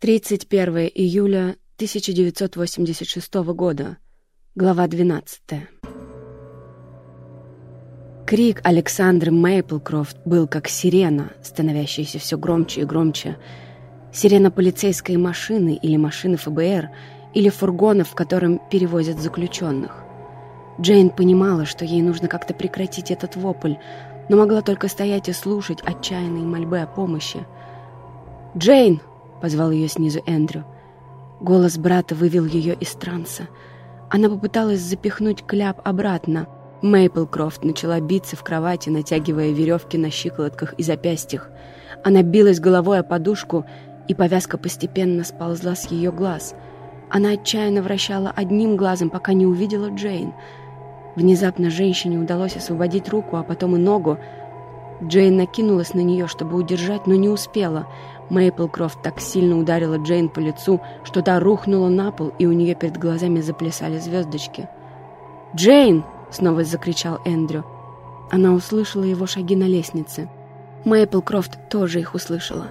31 июля 1986 года. Глава 12. Крик Александры Мейплкрофт был как сирена, становящаяся все громче и громче. Сирена полицейской машины или машины ФБР, или фургона, в котором перевозят заключенных. Джейн понимала, что ей нужно как-то прекратить этот вопль, но могла только стоять и слушать отчаянные мольбы о помощи. «Джейн!» — позвал ее снизу Эндрю. Голос брата вывел ее из транса. Она попыталась запихнуть кляп обратно. Мейплкрофт начала биться в кровати, натягивая веревки на щиколотках и запястьях. Она билась головой о подушку, и повязка постепенно сползла с ее глаз. Она отчаянно вращала одним глазом, пока не увидела Джейн. Внезапно женщине удалось освободить руку, а потом и ногу. Джейн накинулась на нее, чтобы удержать, но не успела — Мейплкрофт так сильно ударила Джейн по лицу, что та рухнула на пол, и у нее перед глазами заплясали звездочки. «Джейн!» — снова закричал Эндрю. Она услышала его шаги на лестнице. Мейплкрофт тоже их услышала.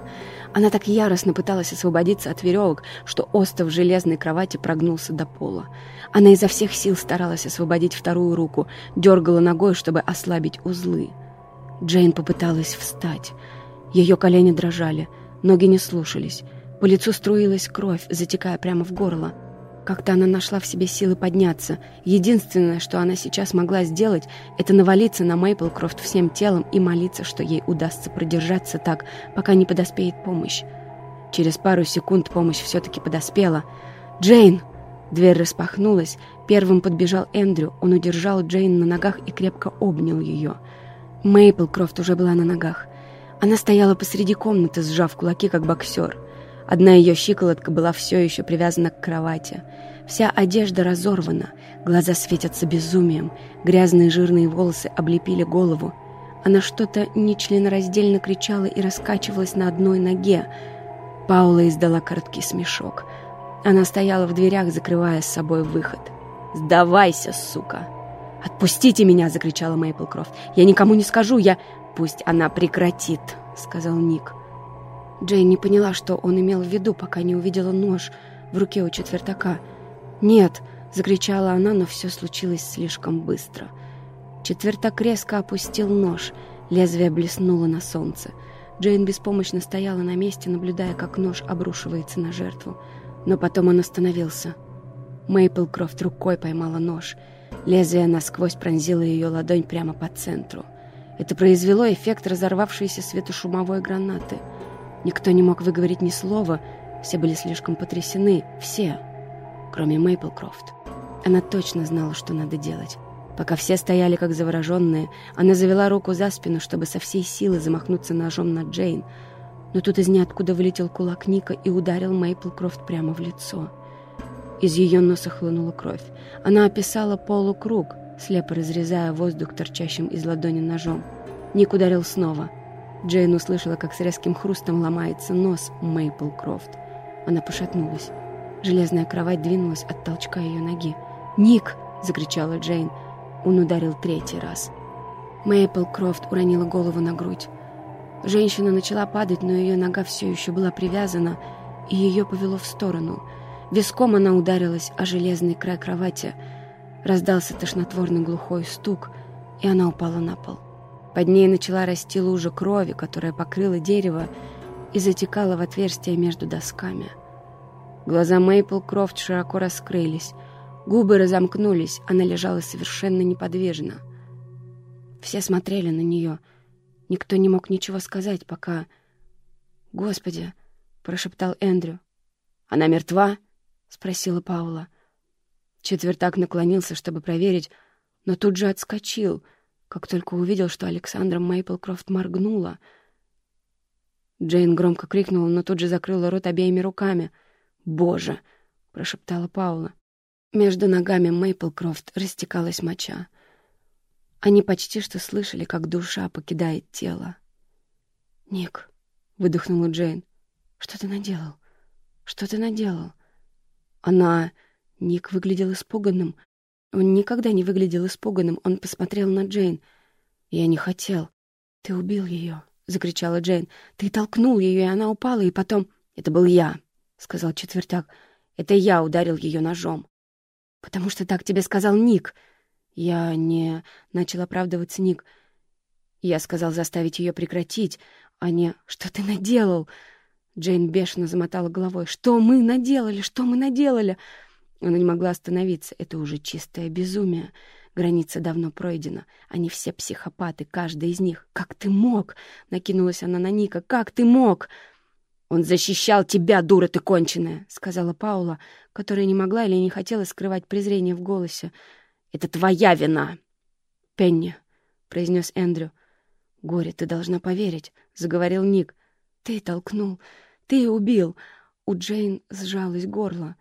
Она так яростно пыталась освободиться от веревок, что остов железной кровати прогнулся до пола. Она изо всех сил старалась освободить вторую руку, дергала ногой, чтобы ослабить узлы. Джейн попыталась встать. Ее колени дрожали — Ноги не слушались. По лицу струилась кровь, затекая прямо в горло. Как-то она нашла в себе силы подняться. Единственное, что она сейчас могла сделать, это навалиться на Мейплкрофт всем телом и молиться, что ей удастся продержаться так, пока не подоспеет помощь. Через пару секунд помощь все-таки подоспела. «Джейн!» Дверь распахнулась. Первым подбежал Эндрю. Он удержал Джейн на ногах и крепко обнял ее. Мейплкрофт уже была на ногах. Она стояла посреди комнаты, сжав кулаки, как боксер. Одна ее щиколотка была все еще привязана к кровати. Вся одежда разорвана, глаза светятся безумием, грязные жирные волосы облепили голову. Она что-то нечленораздельно кричала и раскачивалась на одной ноге. Паула издала короткий смешок. Она стояла в дверях, закрывая с собой выход. «Сдавайся, сука!» «Отпустите меня!» — закричала Мейплкрофт. «Я никому не скажу, я...» «Пусть она прекратит», — сказал Ник. Джейн не поняла, что он имел в виду, пока не увидела нож в руке у четвертака. «Нет!» — закричала она, но все случилось слишком быстро. Четвертак резко опустил нож, лезвие блеснуло на солнце. Джейн беспомощно стояла на месте, наблюдая, как нож обрушивается на жертву. Но потом он остановился. Мейплкрофт рукой поймала нож. Лезвие насквозь пронзило ее ладонь прямо по центру — это произвело эффект разорвавшейся светошумовой гранаты. Никто не мог выговорить ни слова, все были слишком потрясены, все, кроме Мейплкрофт. Она точно знала, что надо делать. Пока все стояли как завороженные, она завела руку за спину, чтобы со всей силы замахнуться ножом на Джейн. Но тут из ниоткуда вылетел кулак Ника и ударил Мейплкрофт прямо в лицо. Из ее носа хлынула кровь. Она описала полукруг — слепо разрезая воздух торчащим из ладони ножом. Ник ударил снова. Джейн услышала, как с резким хрустом ломается нос Мейпл Крофт. Она пошатнулась. Железная кровать двинулась от толчка ее ноги. «Ник!» — закричала Джейн. Он ударил третий раз. Мейпл Крофт уронила голову на грудь. Женщина начала падать, но ее нога все еще была привязана, и ее повело в сторону. Виском она ударилась о железный край кровати — Раздался тошнотворный глухой стук, и она упала на пол. Под ней начала расти лужа крови, которая покрыла дерево и затекала в отверстие между досками. Глаза Мейпл Крофт широко раскрылись, губы разомкнулись, она лежала совершенно неподвижно. Все смотрели на нее. Никто не мог ничего сказать, пока... «Господи!» — прошептал Эндрю. «Она мертва?» — спросила Паула. Четвертак наклонился, чтобы проверить, но тут же отскочил, как только увидел, что Александра Мейплкрофт моргнула. Джейн громко крикнула, но тут же закрыла рот обеими руками. «Боже!» — прошептала Паула. Между ногами Мейплкрофт растекалась моча. Они почти что слышали, как душа покидает тело. «Ник», — выдохнула Джейн, — «что ты наделал? Что ты наделал?» Она Ник выглядел испуганным. Он никогда не выглядел испуганным. Он посмотрел на Джейн. «Я не хотел. Ты убил ее», — закричала Джейн. «Ты толкнул ее, и она упала, и потом...» «Это был я», — сказал четвертак. «Это я ударил ее ножом». «Потому что так тебе сказал Ник». «Я не...» — начал оправдываться Ник. Я сказал заставить ее прекратить, а не «Что ты наделал?» Джейн бешено замотала головой. «Что мы наделали? Что мы наделали?» Она не могла остановиться. Это уже чистое безумие. Граница давно пройдена. Они все психопаты, каждый из них. «Как ты мог?» — накинулась она на Ника. «Как ты мог?» «Он защищал тебя, дура ты конченая!» — сказала Паула, которая не могла или не хотела скрывать презрение в голосе. «Это твоя вина!» «Пенни!» — произнес Эндрю. «Горе, ты должна поверить», — заговорил Ник. «Ты толкнул, ты убил». У Джейн сжалось горло.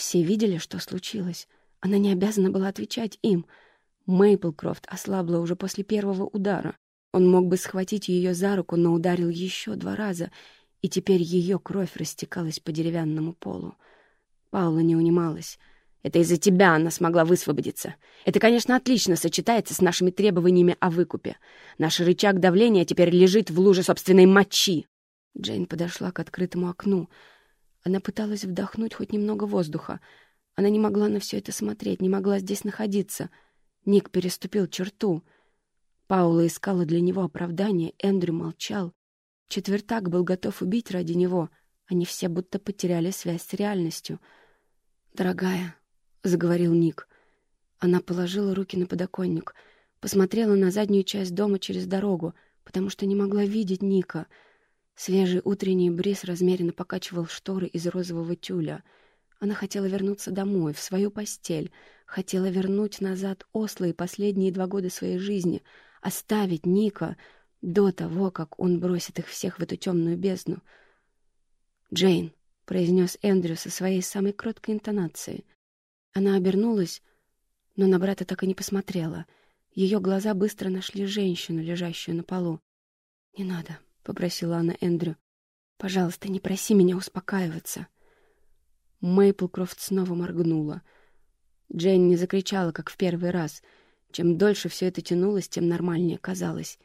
Все видели, что случилось. Она не обязана была отвечать им. Мейплкрофт ослабла уже после первого удара. Он мог бы схватить ее за руку, но ударил еще два раза, и теперь ее кровь растекалась по деревянному полу. Паула не унималась. Это из-за тебя она смогла высвободиться. Это, конечно, отлично сочетается с нашими требованиями о выкупе. Наш рычаг давления теперь лежит в луже собственной мочи. Джейн подошла к открытому окну. Она пыталась вдохнуть хоть немного воздуха. Она не могла на все это смотреть, не могла здесь находиться. Ник переступил черту. Паула искала для него оправдание, Эндрю молчал. Четвертак был готов убить ради него. Они все будто потеряли связь с реальностью. «Дорогая», — заговорил Ник. Она положила руки на подоконник, посмотрела на заднюю часть дома через дорогу, потому что не могла видеть Ника. Свежий утренний бриз размеренно покачивал шторы из розового тюля. Она хотела вернуться домой, в свою постель, хотела вернуть назад Осло и последние два года своей жизни, оставить Ника до того, как он бросит их всех в эту темную бездну. «Джейн», — произнес Эндрю со своей самой кроткой интонацией, — она обернулась, но на брата так и не посмотрела. Ее глаза быстро нашли женщину, лежащую на полу. «Не надо», — попросила она Эндрю. «Пожалуйста, не проси меня успокаиваться». Мейплкрофт снова моргнула. Джейн не закричала, как в первый раз. Чем дольше все это тянулось, тем нормальнее казалось.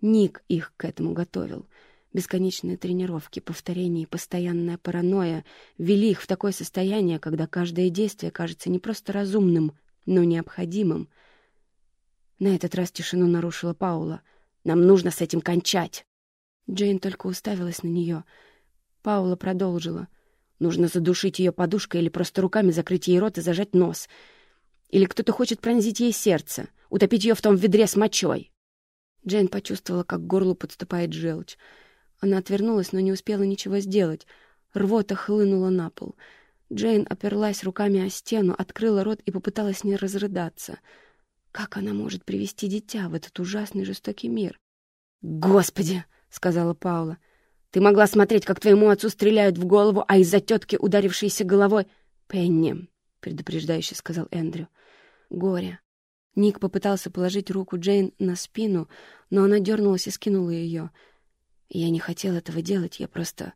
Ник их к этому готовил — Бесконечные тренировки, повторения и постоянная паранойя ввели их в такое состояние, когда каждое действие кажется не просто разумным, но необходимым. На этот раз тишину нарушила Паула. «Нам нужно с этим кончать!» Джейн только уставилась на нее. Паула продолжила. «Нужно задушить ее подушкой или просто руками закрыть ей рот и зажать нос. Или кто-то хочет пронзить ей сердце, утопить ее в том ведре с мочой». Джейн почувствовала, как к горлу подступает желчь. Она отвернулась, но не успела ничего сделать. Рвота хлынула на пол. Джейн оперлась руками о стену, открыла рот и попыталась не разрыдаться. Как она может привести дитя в этот ужасный жестокий мир? «Господи!» — сказала Паула. «Ты могла смотреть, как твоему отцу стреляют в голову, а из-за тетки, ударившейся головой...» «Пенни!» — предупреждающе сказал Эндрю. «Горе!» Ник попытался положить руку Джейн на спину, но она дернулась и скинула ее — я не хотел этого делать, я просто...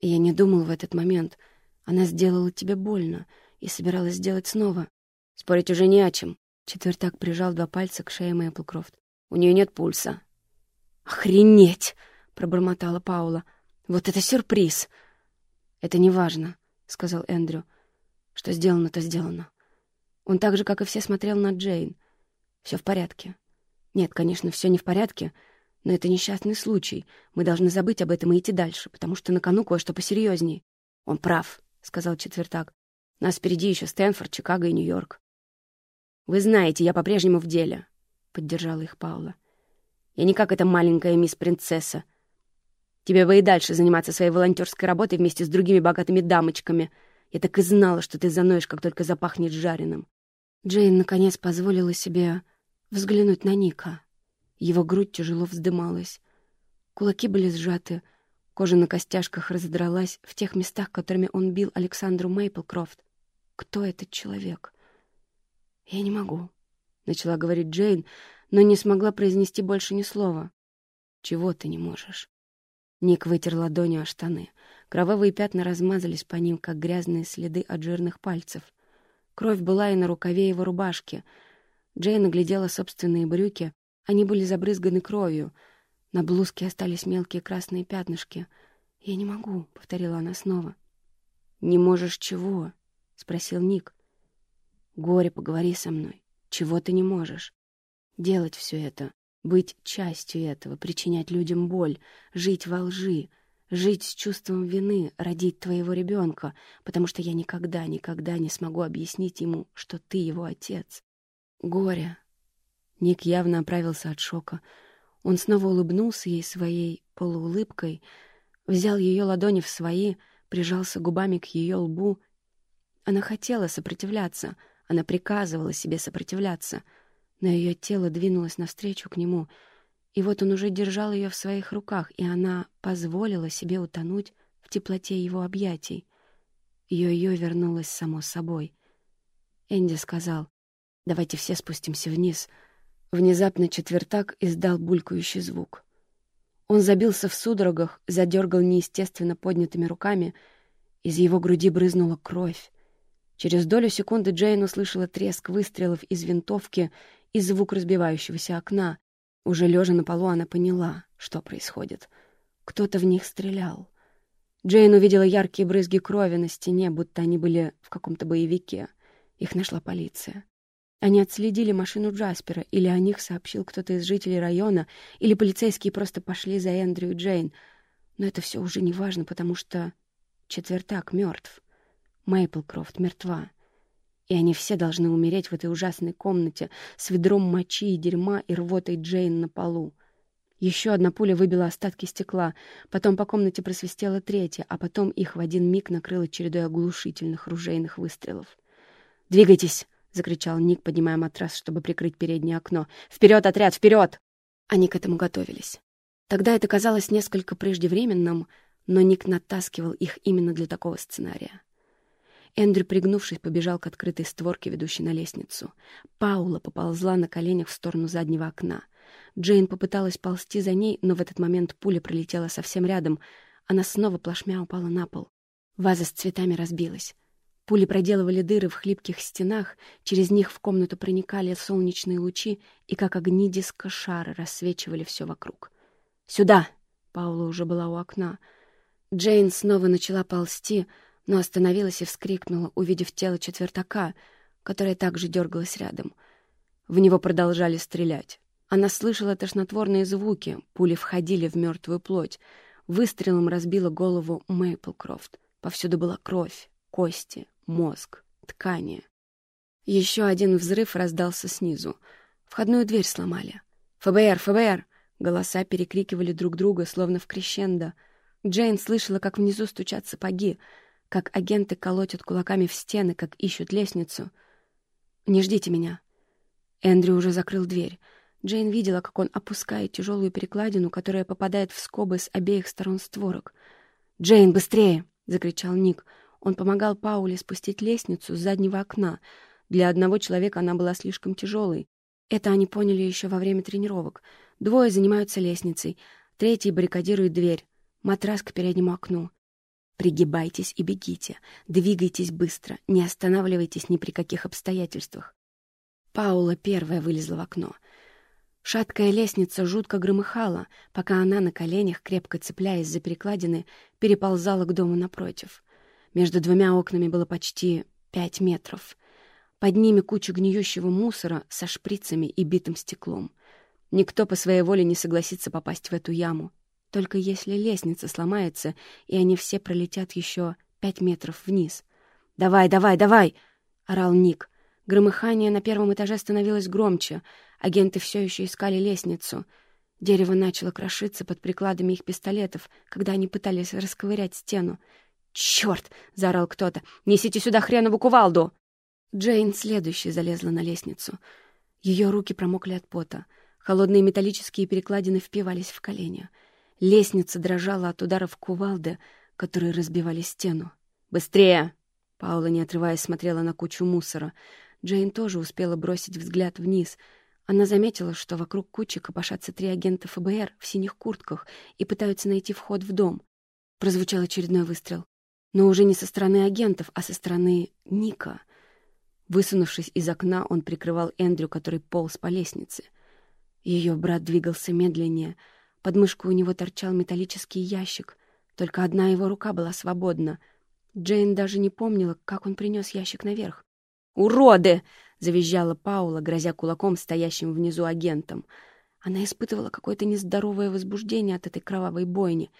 Я не думал в этот момент. Она сделала тебе больно и собиралась сделать снова. Спорить уже не о чем. Четвертак прижал два пальца к шее Мэйплкрофт. У нее нет пульса. «Охренеть!» — пробормотала Паула. «Вот это сюрприз!» «Это не важно», — сказал Эндрю. «Что сделано, то сделано». Он так же, как и все, смотрел на Джейн. Все в порядке. Нет, конечно, все не в порядке, — но это несчастный случай. Мы должны забыть об этом и идти дальше, потому что на кону кое-что посерьезнее. Он прав, — сказал четвертак. Нас впереди еще Стэнфорд, Чикаго и Нью-Йорк. Вы знаете, я по-прежнему в деле, — поддержала их Паула. Я не как эта маленькая мисс-принцесса. Тебе бы и дальше заниматься своей волонтерской работой вместе с другими богатыми дамочками. Я так и знала, что ты заноешь, как только запахнет жареным. Джейн, наконец, позволила себе взглянуть на Ника. Его грудь тяжело вздымалась. Кулаки были сжаты, кожа на костяшках разодралась в тех местах, которыми он бил Александру Мейплкрофт. Кто этот человек? «Я не могу», — начала говорить Джейн, но не смогла произнести больше ни слова. «Чего ты не можешь?» Ник вытер ладонью о штаны. Кровавые пятна размазались по ним, как грязные следы от жирных пальцев. Кровь была и на рукаве его рубашки. Джейн оглядела собственные брюки, они были забрызганы кровью. На блузке остались мелкие красные пятнышки. «Я не могу», — повторила она снова. «Не можешь чего?» — спросил Ник. «Горе, поговори со мной. Чего ты не можешь? Делать все это, быть частью этого, причинять людям боль, жить во лжи, жить с чувством вины, родить твоего ребенка, потому что я никогда, никогда не смогу объяснить ему, что ты его отец. Горе». Ник явно оправился от шока. Он снова улыбнулся ей своей полуулыбкой, взял ее ладони в свои — прижался губами к ее лбу. Она хотела сопротивляться, она приказывала себе сопротивляться, но ее тело двинулось навстречу к нему, и вот он уже держал ее в своих руках, и она позволила себе утонуть в теплоте его объятий. Ее-ее вернулось само собой. Энди сказал, «Давайте все спустимся вниз». Внезапно четвертак издал булькающий звук. Он забился в судорогах, задергал неестественно поднятыми руками. Из его груди брызнула кровь. Через долю секунды Джейн услышала треск выстрелов из винтовки и звук разбивающегося окна. Уже лежа на полу, она поняла, что происходит. Кто-то в них стрелял. Джейн увидела яркие брызги крови на стене, будто они были в каком-то боевике. Их нашла полиция. Они отследили машину Джаспера, или о них сообщил кто-то из жителей района, или полицейские просто пошли за Эндрю и Джейн. Но это все уже не важно, потому что четвертак мертв. Мейплкрофт мертва. И они все должны умереть в этой ужасной комнате с ведром мочи и дерьма и рвотой Джейн на полу. Еще одна пуля выбила остатки стекла, потом по комнате просвистела третья, а потом их в один миг накрыло чередой оглушительных ружейных выстрелов. «Двигайтесь!» — закричал Ник, поднимая матрас, чтобы прикрыть переднее окно. «Вперед, отряд, вперед!» Они к этому готовились. Тогда это казалось несколько преждевременным, но Ник натаскивал их именно для такого сценария. Эндрю, пригнувшись, побежал к открытой створке, ведущей на лестницу. Паула поползла на коленях в сторону заднего окна. Джейн попыталась ползти за ней, но в этот момент пуля пролетела совсем рядом. Она снова плашмя упала на пол. Ваза с цветами разбилась. Пули проделывали дыры в хлипких стенах, через них в комнату проникали солнечные лучи и, как огни диска шара, рассвечивали все вокруг. «Сюда!» — Паула уже была у окна. Джейн снова начала ползти, но остановилась и вскрикнула, увидев тело четвертака, которое также дергалось рядом. В него продолжали стрелять. Она слышала тошнотворные звуки, пули входили в мертвую плоть. Выстрелом разбила голову Мейплкрофт. Повсюду была кровь, кости, мозг, ткани. Еще один взрыв раздался снизу. Входную дверь сломали. «ФБР! ФБР!» Голоса перекрикивали друг друга, словно в крещендо. Джейн слышала, как внизу стучат сапоги, как агенты колотят кулаками в стены, как ищут лестницу. «Не ждите меня!» Эндрю уже закрыл дверь. Джейн видела, как он опускает тяжелую перекладину, которая попадает в скобы с обеих сторон створок. «Джейн, быстрее!» — закричал Ник — он помогал Пауле спустить лестницу с заднего окна. Для одного человека она была слишком тяжелой. Это они поняли еще во время тренировок. Двое занимаются лестницей, третий баррикадирует дверь. Матрас к переднему окну. Пригибайтесь и бегите. Двигайтесь быстро. Не останавливайтесь ни при каких обстоятельствах. Паула первая вылезла в окно. Шаткая лестница жутко громыхала, пока она на коленях, крепко цепляясь за перекладины, переползала к дому напротив. Между двумя окнами было почти пять метров. Под ними куча гниющего мусора со шприцами и битым стеклом. Никто по своей воле не согласится попасть в эту яму. Только если лестница сломается, и они все пролетят еще пять метров вниз. «Давай, давай, давай!» — орал Ник. Громыхание на первом этаже становилось громче. Агенты все еще искали лестницу. Дерево начало крошиться под прикладами их пистолетов, когда они пытались расковырять стену. «Черт!» — заорал кто-то. «Несите сюда хренову кувалду!» Джейн следующей залезла на лестницу. Ее руки промокли от пота. Холодные металлические перекладины впивались в колени. Лестница дрожала от ударов кувалды, которые разбивали стену. «Быстрее!» Паула, не отрываясь, смотрела на кучу мусора. Джейн тоже успела бросить взгляд вниз. Она заметила, что вокруг кучи копошатся три агента ФБР в синих куртках и пытаются найти вход в дом. Прозвучал очередной выстрел но уже не со стороны агентов, а со стороны Ника. Высунувшись из окна, он прикрывал Эндрю, который полз по лестнице. Ее брат двигался медленнее. Под мышкой у него торчал металлический ящик. Только одна его рука была свободна. Джейн даже не помнила, как он принес ящик наверх. «Уроды!» — завизжала Паула, грозя кулаком стоящим внизу агентом. Она испытывала какое-то нездоровое возбуждение от этой кровавой бойни.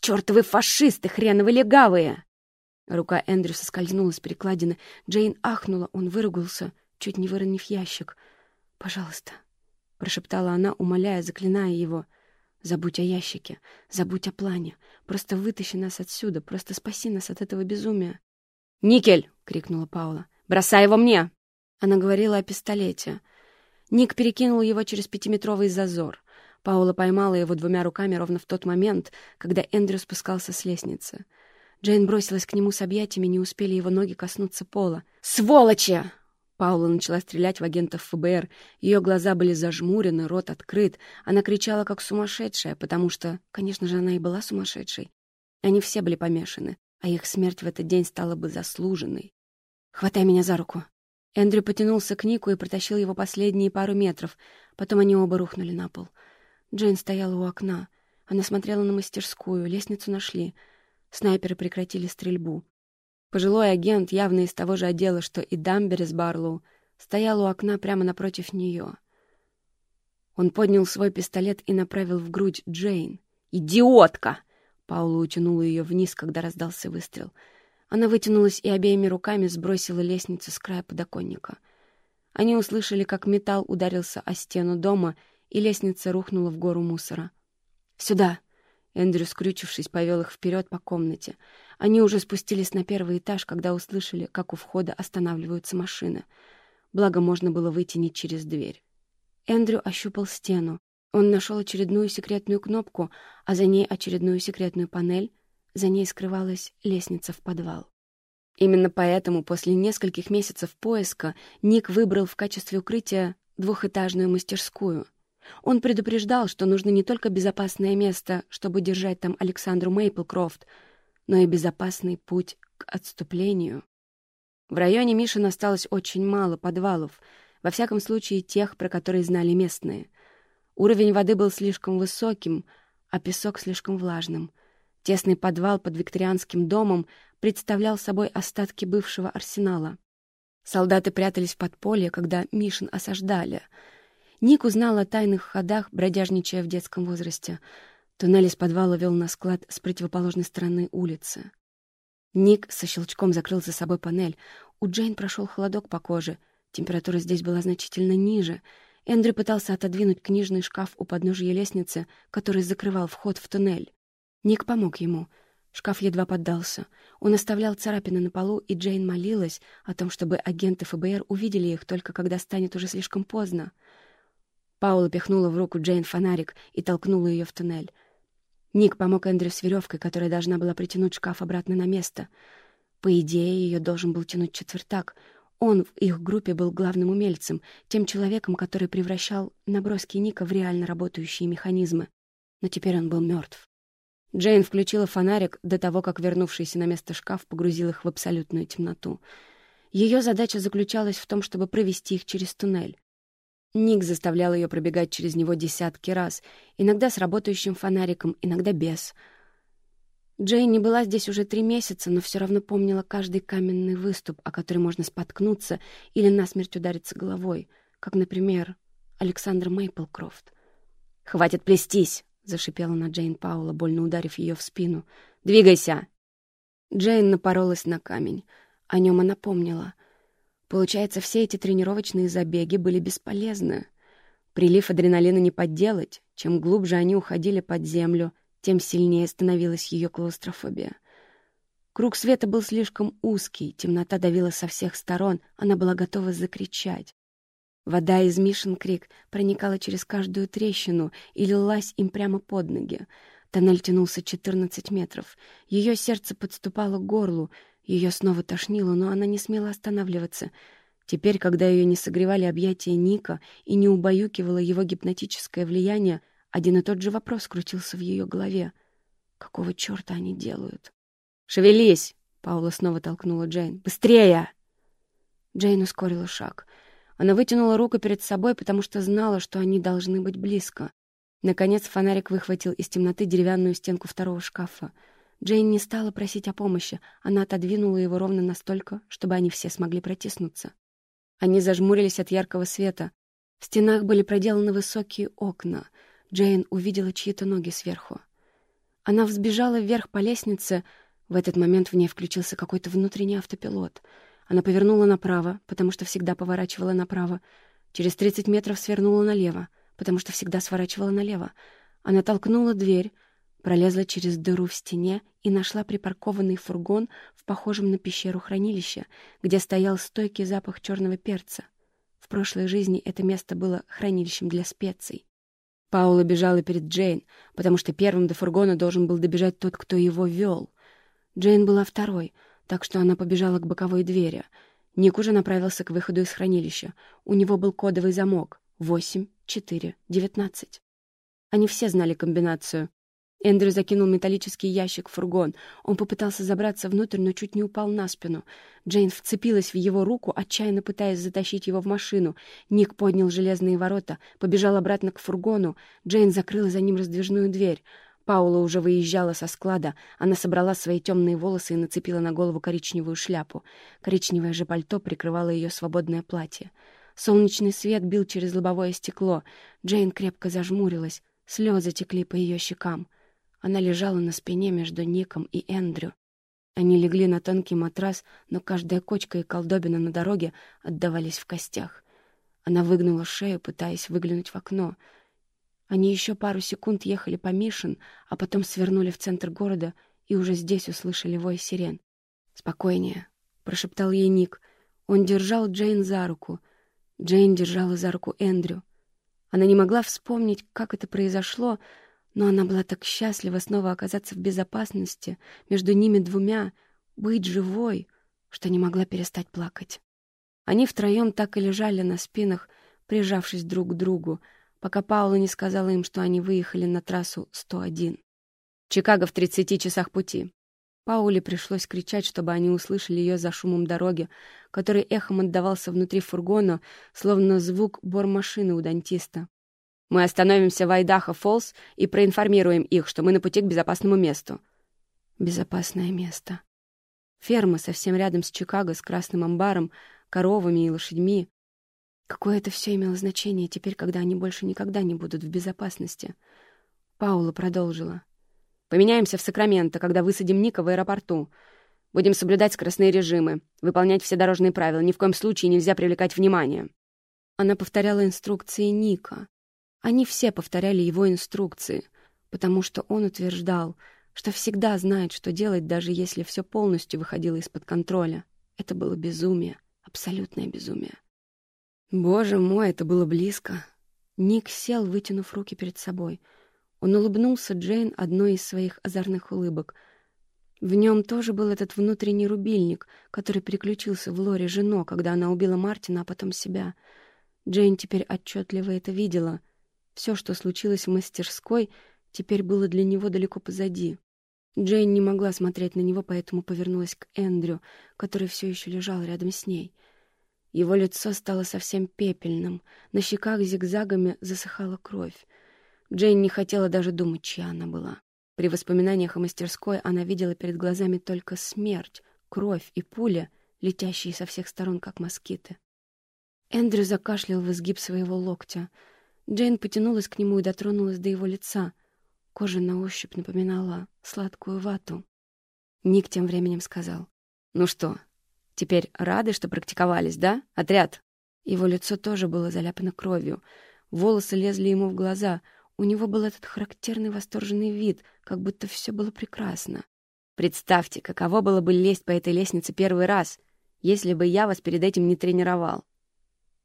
«Чёртовы фашисты, хреновы легавые!» Рука Эндрю соскользнула с перекладины. Джейн ахнула, он выругался, чуть не выронив ящик. «Пожалуйста», — прошептала она, умоляя, заклиная его. «Забудь о ящике, забудь о плане. Просто вытащи нас отсюда, просто спаси нас от этого безумия». «Никель!» — крикнула Паула. «Бросай его мне!» Она говорила о пистолете. Ник перекинул его через пятиметровый зазор. Паула поймала его двумя руками ровно в тот момент, когда Эндрю спускался с лестницы. Джейн бросилась к нему с объятиями, не успели его ноги коснуться пола. «Сволочи!» Паула начала стрелять в агентов ФБР. Ее глаза были зажмурены, рот открыт. Она кричала, как сумасшедшая, потому что, конечно же, она и была сумасшедшей. Они все были помешаны, а их смерть в этот день стала бы заслуженной. «Хватай меня за руку!» Эндрю потянулся к Нику и протащил его последние пару метров. Потом они оба рухнули на пол. Джейн стояла у окна. Она смотрела на мастерскую. Лестницу нашли. Снайперы прекратили стрельбу. Пожилой агент, явно из того же отдела, что и Дамберис Барлоу, стоял у окна прямо напротив нее. Он поднял свой пистолет и направил в грудь Джейн. «Идиотка!» Паула утянула ее вниз, когда раздался выстрел. Она вытянулась и обеими руками сбросила лестницу с края подоконника. Они услышали, как металл ударился о стену дома, и лестница рухнула в гору мусора. «Сюда!» Эндрю, скрючившись, повел их вперед по комнате. Они уже спустились на первый этаж, когда услышали, как у входа останавливаются машины. Благо, можно было выйти не через дверь. Эндрю ощупал стену. Он нашел очередную секретную кнопку, а за ней очередную секретную панель. За ней скрывалась лестница в подвал. Именно поэтому после нескольких месяцев поиска Ник выбрал в качестве укрытия двухэтажную мастерскую — он предупреждал, что нужно не только безопасное место, чтобы держать там Александру Мейплкрофт, но и безопасный путь к отступлению. В районе Мишин осталось очень мало подвалов, во всяком случае тех, про которые знали местные. Уровень воды был слишком высоким, а песок слишком влажным. Тесный подвал под викторианским домом представлял собой остатки бывшего арсенала. Солдаты прятались в подполье, когда Мишин осаждали — Ник узнал о тайных ходах, бродяжничая в детском возрасте. Туннель из подвала вел на склад с противоположной стороны улицы. Ник со щелчком закрыл за собой панель. У Джейн прошел холодок по коже. Температура здесь была значительно ниже. Эндрю пытался отодвинуть книжный шкаф у подножия лестницы, который закрывал вход в туннель. Ник помог ему. Шкаф едва поддался. Он оставлял царапины на полу, и Джейн молилась о том, чтобы агенты ФБР увидели их только когда станет уже слишком поздно. Паула пихнула в руку Джейн фонарик и толкнула ее в туннель. Ник помог Эндрю с веревкой, которая должна была притянуть шкаф обратно на место. По идее, ее должен был тянуть четвертак. Он в их группе был главным умельцем, тем человеком, который превращал наброски Ника в реально работающие механизмы. Но теперь он был мертв. Джейн включила фонарик до того, как вернувшийся на место шкаф погрузил их в абсолютную темноту. Ее задача заключалась в том, чтобы провести их через туннель. Ник заставлял ее пробегать через него десятки раз, иногда с работающим фонариком, иногда без. Джейн не была здесь уже три месяца, но все равно помнила каждый каменный выступ, о который можно споткнуться или насмерть удариться головой, как, например, Александр Мейплкрофт. «Хватит плестись!» — зашипела на Джейн Паула, больно ударив ее в спину. «Двигайся!» Джейн напоролась на камень. О нем она помнила — Получается, все эти тренировочные забеги были бесполезны. Прилив адреналина не подделать. Чем глубже они уходили под землю, тем сильнее становилась ее клаустрофобия. Круг света был слишком узкий, темнота давила со всех сторон, она была готова закричать. Вода из Мишен Крик проникала через каждую трещину и лилась им прямо под ноги. Тоннель тянулся 14 метров. Ее сердце подступало к горлу, ее снова тошнило, но она не смела останавливаться. Теперь, когда ее не согревали объятия Ника и не убаюкивало его гипнотическое влияние, один и тот же вопрос крутился в ее голове. Какого черта они делают? «Шевелись!» — Паула снова толкнула Джейн. «Быстрее!» Джейн ускорила шаг. Она вытянула руку перед собой, потому что знала, что они должны быть близко. Наконец фонарик выхватил из темноты деревянную стенку второго шкафа. Джейн не стала просить о помощи, она отодвинула его ровно настолько, чтобы они все смогли протиснуться. Они зажмурились от яркого света. В стенах были проделаны высокие окна. Джейн увидела чьи-то ноги сверху. Она взбежала вверх по лестнице. В этот момент в ней включился какой-то внутренний автопилот. Она повернула направо, потому что всегда поворачивала направо. Через 30 метров свернула налево, потому что всегда сворачивала налево. Она толкнула дверь, пролезла через дыру в стене и нашла припаркованный фургон в похожем на пещеру хранилище, где стоял стойкий запах черного перца. В прошлой жизни это место было хранилищем для специй. Паула бежала перед Джейн, потому что первым до фургона должен был добежать тот, кто его вел. Джейн была второй, так что она побежала к боковой двери. Ник уже направился к выходу из хранилища. У него был кодовый замок — восемь, четыре, девятнадцать. Они все знали комбинацию. Эндрю закинул металлический ящик в фургон. Он попытался забраться внутрь, но чуть не упал на спину. Джейн вцепилась в его руку, отчаянно пытаясь затащить его в машину. Ник поднял железные ворота, побежал обратно к фургону. Джейн закрыла за ним раздвижную дверь. Паула уже выезжала со склада. Она собрала свои темные волосы и нацепила на голову коричневую шляпу. Коричневое же пальто прикрывало ее свободное платье. Солнечный свет бил через лобовое стекло. Джейн крепко зажмурилась. Слезы текли по ее щекам. Она лежала на спине между Ником и Эндрю. Они легли на тонкий матрас, но каждая кочка и колдобина на дороге отдавались в костях. Она выгнула шею, пытаясь выглянуть в окно. Они еще пару секунд ехали по Мишин, а потом свернули в центр города и уже здесь услышали вой сирен. «Спокойнее», — прошептал ей Ник. Он держал Джейн за руку. Джейн держала за руку Эндрю. Она не могла вспомнить, как это произошло, но она была так счастлива снова оказаться в безопасности, между ними двумя, быть живой, что не могла перестать плакать. Они втроем так и лежали на спинах, прижавшись друг к другу, пока Паула не сказала им, что они выехали на трассу 101. «Чикаго в 30 часах пути». Пауле пришлось кричать, чтобы они услышали ее за шумом дороги, который эхом отдавался внутри фургона, словно звук бормашины у дантиста. Мы остановимся в Айдахо-Фоллс и проинформируем их, что мы на пути к безопасному месту». «Безопасное место». Ферма совсем рядом с Чикаго, с красным амбаром, коровами и лошадьми. Какое это все имело значение теперь, когда они больше никогда не будут в безопасности? Паула продолжила. «Поменяемся в Сакраменто, когда высадим Ника в аэропорту. Будем соблюдать скоростные режимы, выполнять все дорожные правила. Ни в коем случае нельзя привлекать внимание». Она повторяла инструкции Ника. Они все повторяли его инструкции, потому что он утверждал, что всегда знает, что делать, даже если все полностью выходило из-под контроля. Это было безумие, абсолютное безумие. Боже мой, это было близко. Ник сел, вытянув руки перед собой. Он улыбнулся Джейн одной из своих озорных улыбок. В нем тоже был этот внутренний рубильник, который переключился в Лоре Жено, когда она убила Мартина, а потом себя. Джейн теперь отчетливо это видела — все, что случилось в мастерской, теперь было для него далеко позади. Джейн не могла смотреть на него, поэтому повернулась к Эндрю, который все еще лежал рядом с ней. Его лицо стало совсем пепельным, на щеках зигзагами засыхала кровь. Джейн не хотела даже думать, чья она была. При воспоминаниях о мастерской она видела перед глазами только смерть, кровь и пуля, летящие со всех сторон, как москиты. Эндрю закашлял в изгиб своего локтя — Джейн потянулась к нему и дотронулась до его лица. Кожа на ощупь напоминала сладкую вату. Ник тем временем сказал. «Ну что, теперь рады, что практиковались, да, отряд?» Его лицо тоже было заляпано кровью. Волосы лезли ему в глаза. У него был этот характерный восторженный вид, как будто все было прекрасно. «Представьте, каково было бы лезть по этой лестнице первый раз, если бы я вас перед этим не тренировал».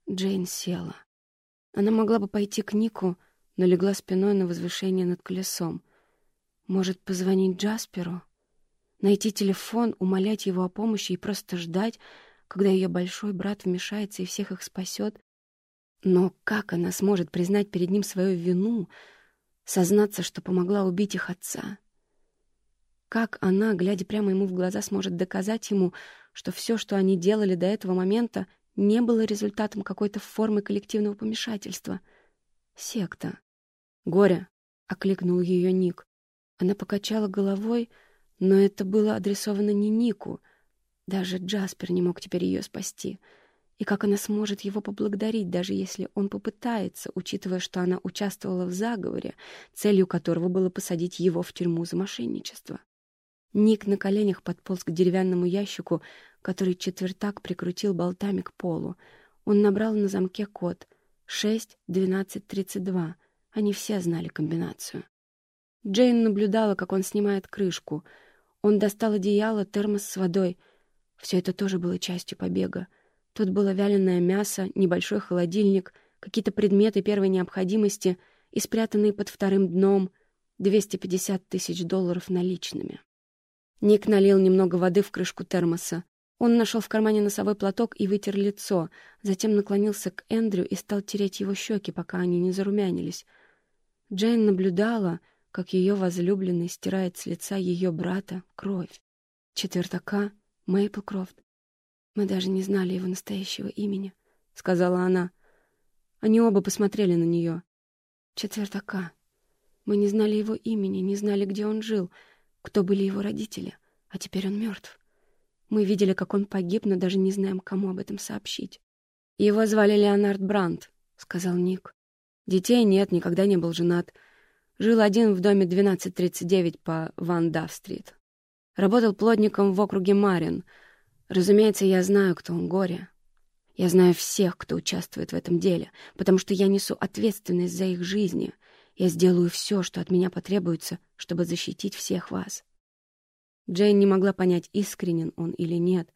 Джейн села. Она могла бы пойти к Нику, но легла спиной на возвышение над колесом. Может, позвонить Джасперу? Найти телефон, умолять его о помощи и просто ждать, когда ее большой брат вмешается и всех их спасет? Но как она сможет признать перед ним свою вину, сознаться, что помогла убить их отца? Как она, глядя прямо ему в глаза, сможет доказать ему, что все, что они делали до этого момента, не было результатом какой-то формы коллективного помешательства. Секта. «Горе!» — окликнул ее Ник. Она покачала головой, Но это было адресовано не Нику. Даже Джаспер не мог теперь ее спасти. И как она сможет его поблагодарить, даже если он попытается, учитывая, что она участвовала в заговоре, целью которого было посадить его в тюрьму за мошенничество? Ник на коленях подполз к деревянному ящику, который четвертак прикрутил болтами к полу. Он набрал на замке код 6-12-32. Они все знали комбинацию. Джейн наблюдала, как он снимает крышку. Он достал одеяло, термос с водой. Все это тоже было частью побега. Тут было вяленое мясо, небольшой холодильник, какие-то предметы первой необходимости и спрятанные под вторым дном 250 тысяч долларов наличными. Ник налил немного воды в крышку термоса. Он нашел в кармане носовой платок и вытер лицо, затем наклонился к Эндрю и стал тереть его щеки, пока они не зарумянились. Джейн наблюдала, как ее возлюбленный стирает с лица ее брата кровь. Четвертака Мейплкрофт. Мы даже не знали его настоящего имени, — сказала она. Они оба посмотрели на нее. Четвертака. Мы не знали его имени, не знали, где он жил, кто были его родители, а теперь он мертв. Мы видели, как он погиб, но даже не знаем, кому об этом сообщить. «Его звали Леонард Брандт», — сказал Ник. «Детей нет, никогда не был женат. Жил один в доме 1239 по Ван Даф-стрит. Работал плотником в округе Марин. Разумеется, я знаю, кто он горе. Я знаю всех, кто участвует в этом деле, потому что я несу ответственность за их жизни. Я сделаю все, что от меня потребуется, чтобы защитить всех вас. Джейн не могла понять, искренен он или нет.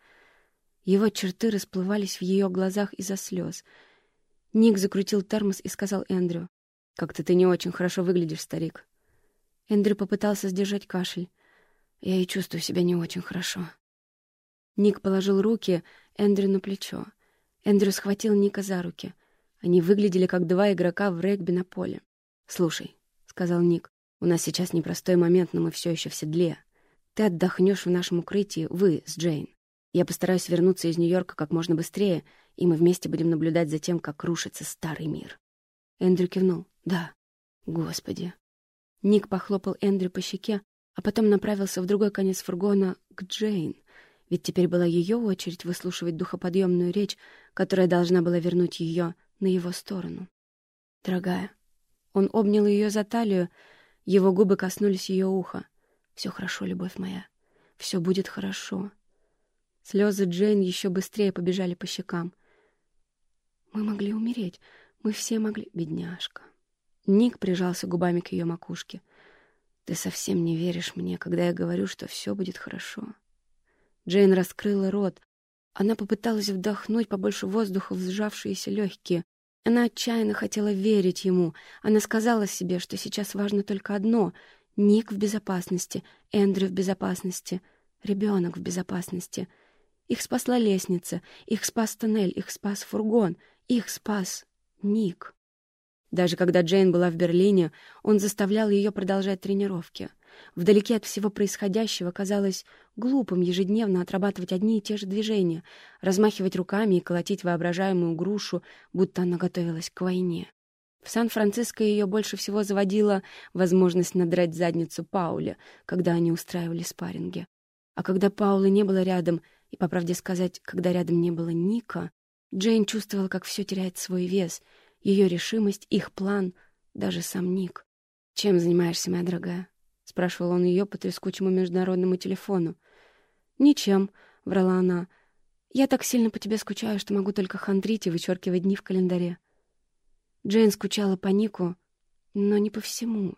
Его черты расплывались в ее глазах из-за слез. Ник закрутил термос и сказал Эндрю, «Как-то ты не очень хорошо выглядишь, старик». Эндрю попытался сдержать кашель. «Я и чувствую себя не очень хорошо». Ник положил руки Эндрю на плечо. Эндрю схватил Ника за руки. Они выглядели как два игрока в регби на поле. «Слушай», — сказал Ник, — «у нас сейчас непростой момент, но мы все еще в седле. Ты отдохнешь в нашем укрытии, вы с Джейн. Я постараюсь вернуться из Нью-Йорка как можно быстрее, и мы вместе будем наблюдать за тем, как рушится старый мир». Эндрю кивнул. «Да. Господи». Ник похлопал Эндрю по щеке, а потом направился в другой конец фургона к Джейн, ведь теперь была ее очередь выслушивать духоподъемную речь, которая должна была вернуть ее на его сторону. «Дорогая». Он обнял ее за талию, его губы коснулись ее уха. Все хорошо, любовь моя. Все будет хорошо. Слезы Джейн еще быстрее побежали по щекам. Мы могли умереть. Мы все могли... Бедняжка. Ник прижался губами к ее макушке. Ты совсем не веришь мне, когда я говорю, что все будет хорошо. Джейн раскрыла рот. Она попыталась вдохнуть побольше воздуха в сжавшиеся легкие. Она отчаянно хотела верить ему. Она сказала себе, что сейчас важно только одно — Ник в безопасности, Эндрю в безопасности, ребенок в безопасности. Их спасла лестница, их спас тоннель, их спас фургон, их спас Ник. Даже когда Джейн была в Берлине, он заставлял ее продолжать тренировки. Вдалеке от всего происходящего казалось глупым ежедневно отрабатывать одни и те же движения, размахивать руками и колотить воображаемую грушу, будто она готовилась к войне. В Сан-Франциско ее больше всего заводила возможность надрать задницу Пауле, когда они устраивали спарринги. А когда Паулы не было рядом, и, по правде сказать, когда рядом не было Ника, Джейн чувствовала, как все теряет свой вес, ее решимость, их план, даже сам Ник. «Чем занимаешься, моя дорогая?» — спрашивал он ее по трескучему международному телефону. «Ничем», — врала она. «Я так сильно по тебе скучаю, что могу только хандрить и вычеркивать дни в календаре». Джейн скучала по Нику, но не по всему.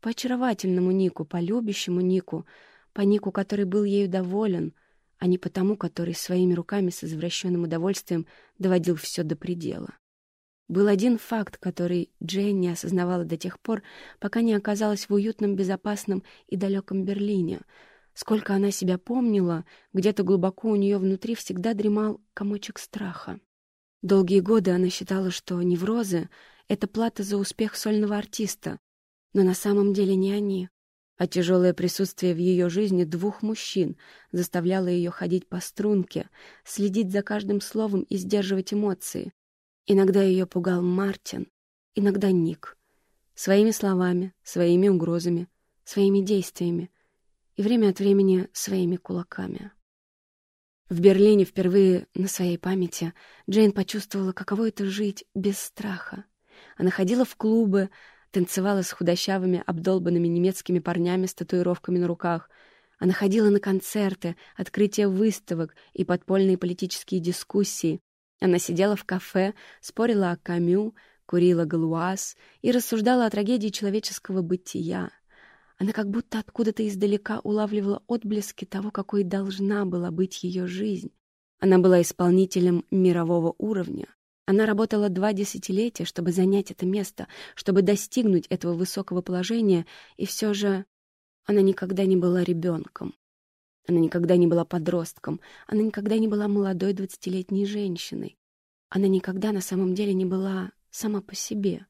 По очаровательному Нику, по любящему Нику, по Нику, который был ею доволен, а не по тому, который своими руками с извращенным удовольствием доводил все до предела. Был один факт, который Джейн не осознавала до тех пор, пока не оказалась в уютном, безопасном и далеком Берлине. Сколько она себя помнила, где-то глубоко у нее внутри всегда дремал комочек страха. Долгие годы она считала, что неврозы — это плата за успех сольного артиста, но на самом деле не они, а тяжелое присутствие в ее жизни двух мужчин заставляло ее ходить по струнке, следить за каждым словом и сдерживать эмоции. Иногда ее пугал Мартин, иногда Ник. Своими словами, своими угрозами, своими действиями. и время от времени своими кулаками. В Берлине впервые на своей памяти Джейн почувствовала, каково это жить без страха. Она ходила в клубы, танцевала с худощавыми, обдолбанными немецкими парнями с татуировками на руках. Она ходила на концерты, открытия выставок и подпольные политические дискуссии. Она сидела в кафе, спорила о Камю, курила галуаз и рассуждала о трагедии человеческого бытия. Она как будто откуда-то издалека улавливала отблески того, какой должна была быть ее жизнь. Она была исполнителем мирового уровня, она работала два десятилетия, чтобы занять это место, чтобы достигнуть этого высокого положения, и все же она никогда не была ребенком. Она никогда не была подростком, она никогда не была молодой двадцатилетней женщиной. Она никогда на самом деле не была сама по себе.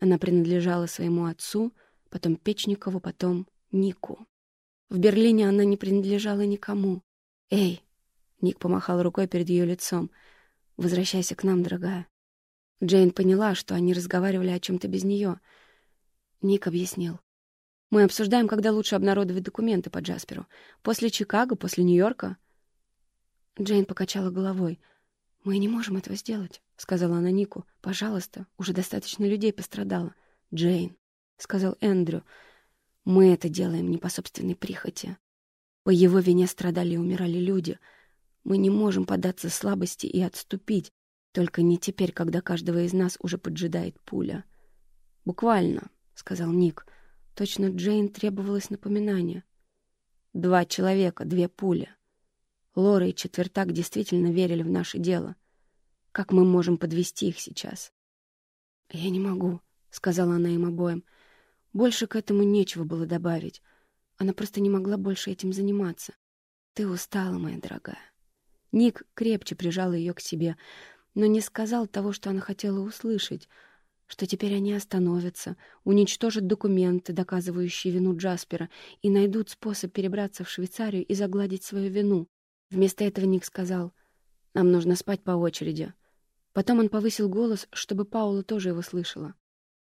Она принадлежала своему отцу, потом Печникову, потом Нику. В Берлине она не принадлежала никому. «Эй!» — Ник помахал рукой перед ее лицом — Возвращайся к нам, дорогая. Джейн поняла, что они разговаривали о чем-то без нее. Ник объяснил. Мы обсуждаем, когда лучше обнародовать документы по Джасперу. После Чикаго, после Нью-Йорка. Джейн покачала головой. «Мы не можем этого сделать», — сказала она Нику. «Пожалуйста, уже достаточно людей пострадало». «Джейн», — сказал Эндрю, — «мы это делаем не по собственной прихоти. По его вине страдали и умирали люди — мы не можем поддаться слабости и отступить, только не теперь, когда каждого из нас уже поджидает пуля. «Буквально», — сказал Ник. Точно Джейн требовалось напоминание. «Два человека, две пули. Лора и Четвертак действительно верили в наше дело. Как мы можем подвести их сейчас?» «Я не могу», — сказала она им обоим. Больше к этому нечего было добавить. Она просто не могла больше этим заниматься. «Ты устала, моя дорогая». Ник крепче прижал ее к себе, но не сказал того, что она хотела услышать, что теперь они остановятся, уничтожат документы, доказывающие вину Джаспера, и найдут способ перебраться в Швейцарию и загладить свою вину. Вместо этого Ник сказал, «Нам нужно спать по очереди». Потом он повысил голос, чтобы Паула тоже его слышала.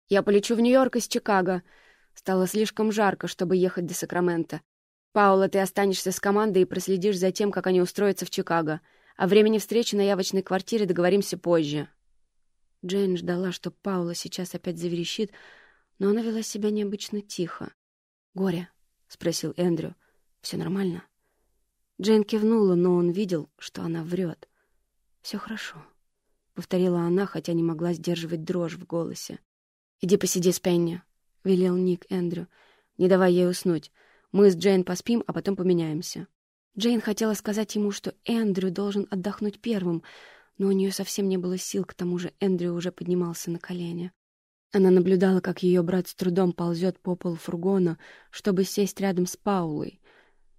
«Я полечу в Нью-Йорк из Чикаго. Стало слишком жарко, чтобы ехать до Сакрамента. Паула, ты останешься с командой и проследишь за тем, как они устроятся в Чикаго. О времени встречи на явочной квартире договоримся позже». Джейн ждала, что Паула сейчас опять заверещит, но она вела себя необычно тихо. «Горе?» — спросил Эндрю. «Все нормально?» Джейн кивнула, но он видел, что она врет. «Все хорошо», — повторила она, хотя не могла сдерживать дрожь в голосе. «Иди посиди с Пенни», — велел Ник Эндрю. «Не давай ей уснуть. Мы с Джейн поспим, а потом поменяемся». Джейн хотела сказать ему, что Эндрю должен отдохнуть первым, но у нее совсем не было сил, к тому же Эндрю уже поднимался на колени. Она наблюдала, как ее брат с трудом ползет по полу фургона, чтобы сесть рядом с Паулой.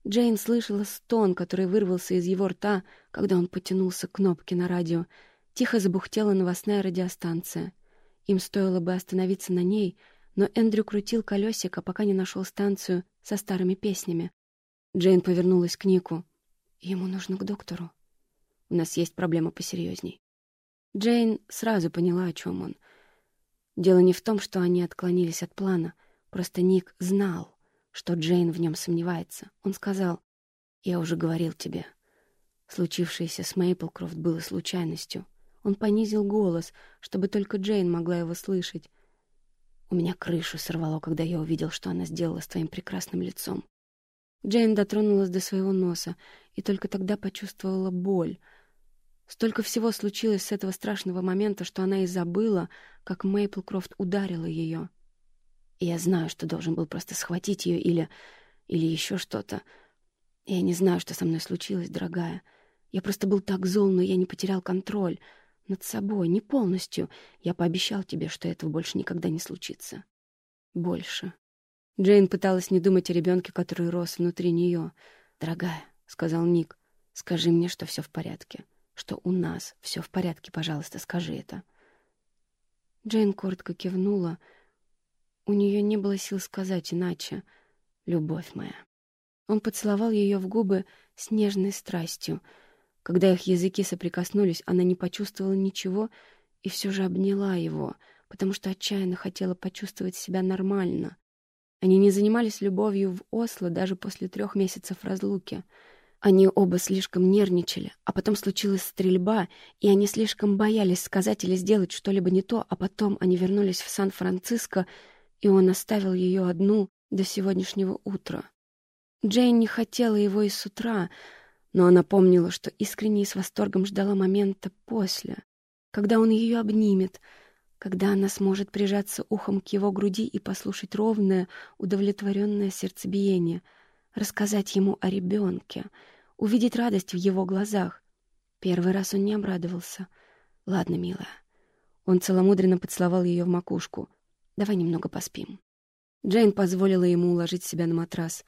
Джейн слышала стон, который вырвался из его рта, когда он потянулся к кнопке на радио. Тихо забухтела новостная радиостанция. Им стоило бы остановиться на ней — но Эндрю крутил колесико, пока не нашел станцию со старыми песнями. Джейн повернулась к Нику. «Ему нужно к доктору. У нас есть проблема посерьезней». Джейн сразу поняла, о чем он. Дело не в том, что они отклонились от плана. Просто Ник знал, что Джейн в нем сомневается. Он сказал, «Я уже говорил тебе. Случившееся с Мейплкрофт было случайностью». Он понизил голос, чтобы только Джейн могла его слышать. У меня крышу сорвало, когда я увидел, что она сделала с твоим прекрасным лицом. Джейн дотронулась до своего носа и только тогда почувствовала боль. Столько всего случилось с этого страшного момента, что она и забыла, как Мейплкрофт ударила ее. Я знаю, что должен был просто схватить ее или... или еще что-то. Я не знаю, что со мной случилось, дорогая. Я просто был так зол, но я не потерял контроль — над собой, не полностью. Я пообещал тебе, что этого больше никогда не случится. Больше. Джейн пыталась не думать о ребенке, который рос внутри нее. «Дорогая», — сказал Ник, — «скажи мне, что все в порядке. Что у нас все в порядке, пожалуйста, скажи это». Джейн коротко кивнула. У нее не было сил сказать иначе. «Любовь моя». Он поцеловал ее в губы с нежной страстью — когда их языки соприкоснулись, она не почувствовала ничего и все же обняла его, потому что отчаянно хотела почувствовать себя нормально. Они не занимались любовью в Осло даже после трех месяцев разлуки. Они оба слишком нервничали, а потом случилась стрельба, и они слишком боялись сказать или сделать что-либо не то, а потом они вернулись в Сан-Франциско, и он оставил ее одну до сегодняшнего утра. Джейн не хотела его и с утра, но она помнила, что искренне и с восторгом ждала момента после, когда он ее обнимет — когда она сможет прижаться ухом к его груди и послушать ровное, удовлетворенное сердцебиение, рассказать ему о ребенке, увидеть радость в его глазах. Первый раз он не обрадовался. «Ладно, милая». Он целомудренно поцеловал ее в макушку. «Давай немного поспим». Джейн позволила ему уложить себя на матрас.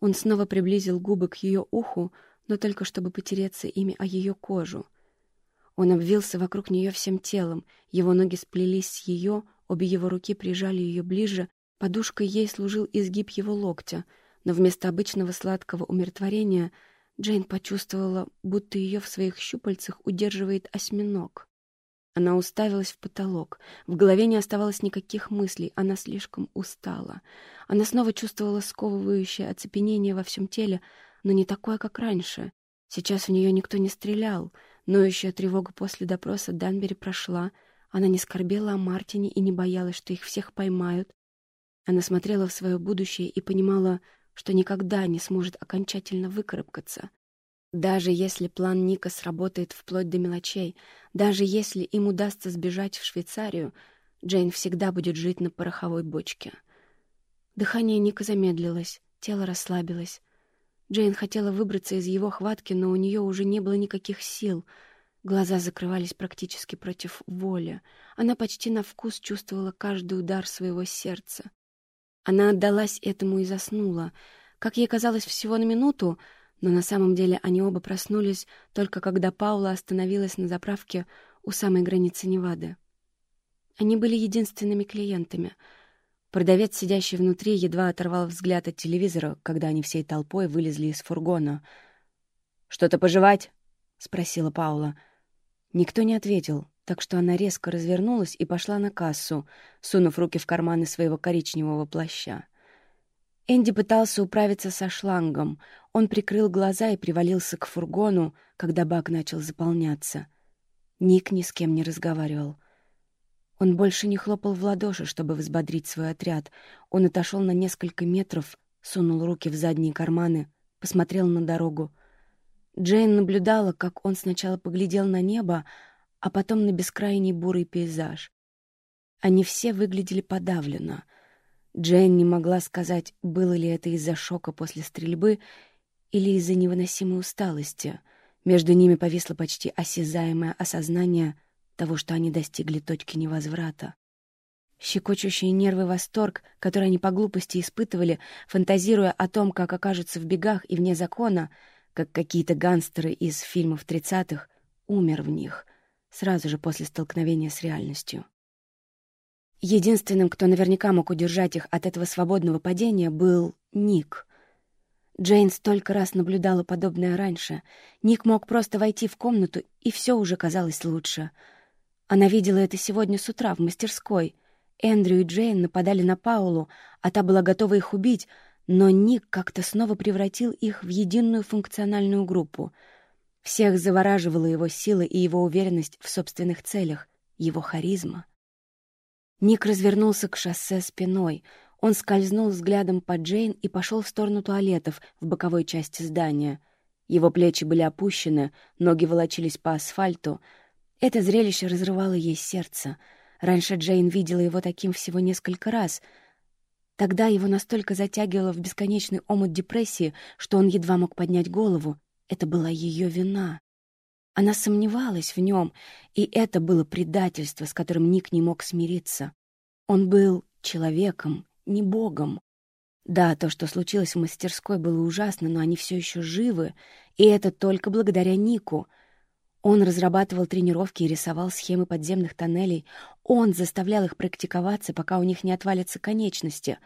Он снова приблизил губы к ее уху, но только чтобы потереться ими о ее кожу — он обвился вокруг нее всем телом, его ноги сплелись с ее, обе его руки прижали ее ближе, подушкой ей служил изгиб его локтя, но вместо обычного сладкого умиротворения Джейн почувствовала, будто ее в своих щупальцах удерживает осьминог. Она уставилась в потолок. В голове не оставалось никаких мыслей, она слишком устала. Она снова чувствовала сковывающее оцепенение во всем теле, но не такое, как раньше. Сейчас в нее никто не стрелял — Ноющая тревога после допроса Данбери прошла. Она не скорбела о Мартине и не боялась, что их всех поймают. Она смотрела в свое будущее и понимала, что никогда не сможет окончательно выкарабкаться. Даже если план Ника сработает вплоть до мелочей, даже если им удастся сбежать в Швейцарию, Джейн всегда будет жить на пороховой бочке. Дыхание Ника замедлилось, тело расслабилось. Джейн хотела выбраться из его хватки, но у нее уже не было никаких сил. Глаза закрывались практически против воли. Она почти на вкус чувствовала каждый удар своего сердца. Она отдалась этому и заснула. Как ей казалось, всего на минуту, но на самом деле они оба проснулись только когда Паула остановилась на заправке у самой границы Невады. Они были единственными клиентами — Продавец, сидящий внутри, едва оторвал взгляд от телевизора, когда они всей толпой вылезли из фургона. «Что-то пожевать?» — спросила Паула. Никто не ответил, так что она резко развернулась и пошла на кассу, сунув руки в карманы своего коричневого плаща. Энди пытался управиться со шлангом. Он прикрыл глаза и привалился к фургону, когда бак начал заполняться. Ник ни с кем не разговаривал. Он больше не хлопал в ладоши, чтобы взбодрить свой отряд. Он отошел на несколько метров, сунул руки в задние карманы, посмотрел на дорогу. Джейн наблюдала, как он сначала поглядел на небо, а потом на бескрайний бурый пейзаж. Они все выглядели подавленно. Джейн не могла сказать, было ли это из-за шока после стрельбы или из-за невыносимой усталости. Между ними повисло почти осязаемое осознание — того, что они достигли точки невозврата. Щекочущий нервы восторг, который они по глупости испытывали, фантазируя о том, как окажутся в бегах и вне закона, как какие-то гангстеры из фильмов тридцатых, умер в них сразу же после столкновения с реальностью. Единственным, кто наверняка мог удержать их от этого свободного падения, был Ник. Джейн столько раз наблюдала подобное раньше. Ник мог просто войти в комнату, и все уже казалось лучше — она видела это сегодня с утра в мастерской. Эндрю и Джейн нападали на Паулу, а та была готова их убить, но Ник как-то снова превратил их в единую функциональную группу. Всех завораживала его сила и его уверенность в собственных целях, его харизма. Ник развернулся к шоссе спиной. Он скользнул взглядом по Джейн и пошел в сторону туалетов в боковой части здания. Его плечи были опущены, ноги волочились по асфальту — это зрелище разрывало ей сердце. Раньше Джейн видела его таким всего несколько раз. Тогда его настолько затягивало в бесконечный омут депрессии, что он едва мог поднять голову. Это была ее вина. Она сомневалась в нем, и это было предательство, с которым Ник не мог смириться. Он был человеком, не богом. Да, то, что случилось в мастерской, было ужасно, но они все еще живы, и это только благодаря Нику — он разрабатывал тренировки и рисовал схемы подземных тоннелей. Он заставлял их практиковаться, пока у них не отвалятся конечности,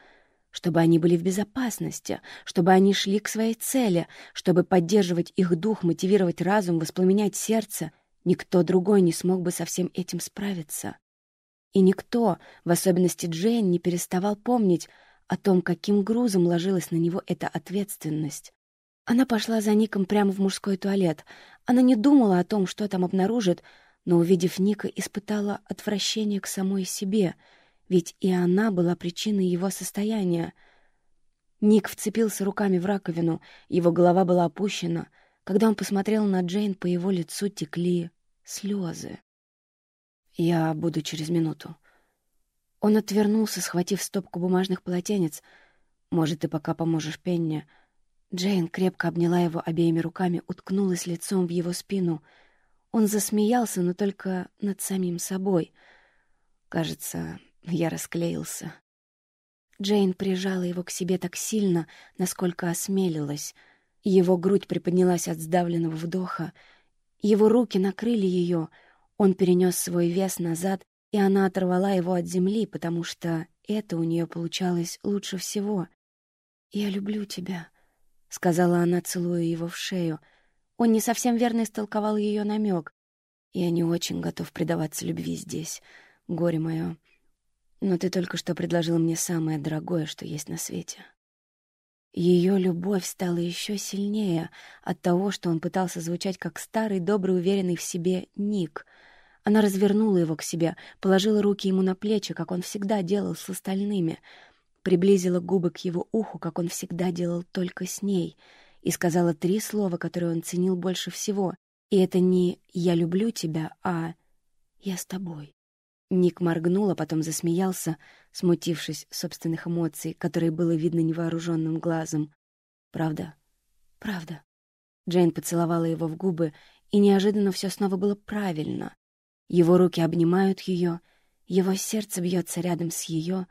чтобы они были в безопасности, чтобы они шли к своей цели, чтобы поддерживать их дух, мотивировать разум, воспламенять сердце. Никто другой не смог бы со всем этим справиться. И никто, в особенности Джейн, не переставал помнить о том, каким грузом ложилась на него эта ответственность. Она пошла за Ником прямо в мужской туалет. Она не думала о том, что там обнаружит, но, увидев Ника, испытала отвращение к самой себе, ведь и она была причиной его состояния. Ник вцепился руками в раковину, его голова была опущена. Когда он посмотрел на Джейн, по его лицу текли слезы. «Я буду через минуту». Он отвернулся, схватив стопку бумажных полотенец. «Может, ты пока поможешь Пенне?» Джейн крепко обняла его обеими руками, уткнулась лицом в его спину. Он засмеялся, но только над самим собой. Кажется, я расклеился. Джейн прижала его к себе так сильно, насколько осмелилась. Его грудь приподнялась от сдавленного вдоха. Его руки накрыли ее. Он перенес свой вес назад, и она оторвала его от земли, потому что это у нее получалось лучше всего. «Я люблю тебя», — сказала она, целуя его в шею. Он не совсем верно истолковал ее намек. «Я не очень готов предаваться любви здесь, горе мое. Но ты только что предложил мне самое дорогое, что есть на свете». Ее любовь стала еще сильнее от того, что он пытался звучать как старый, добрый, уверенный в себе Ник. Она развернула его к себе, положила руки ему на плечи, как он всегда делал с остальными, приблизила губы к его уху, как он всегда делал только с ней, и сказала три слова, которые он ценил больше всего. И это не «я люблю тебя», а «я с тобой». Ник моргнул, а потом засмеялся, смутившись собственных эмоций, которые было видно невооруженным глазом. «Правда? Правда». Джейн поцеловала его в губы, и неожиданно все снова было правильно. Его руки обнимают ее, его сердце бьется рядом с ее.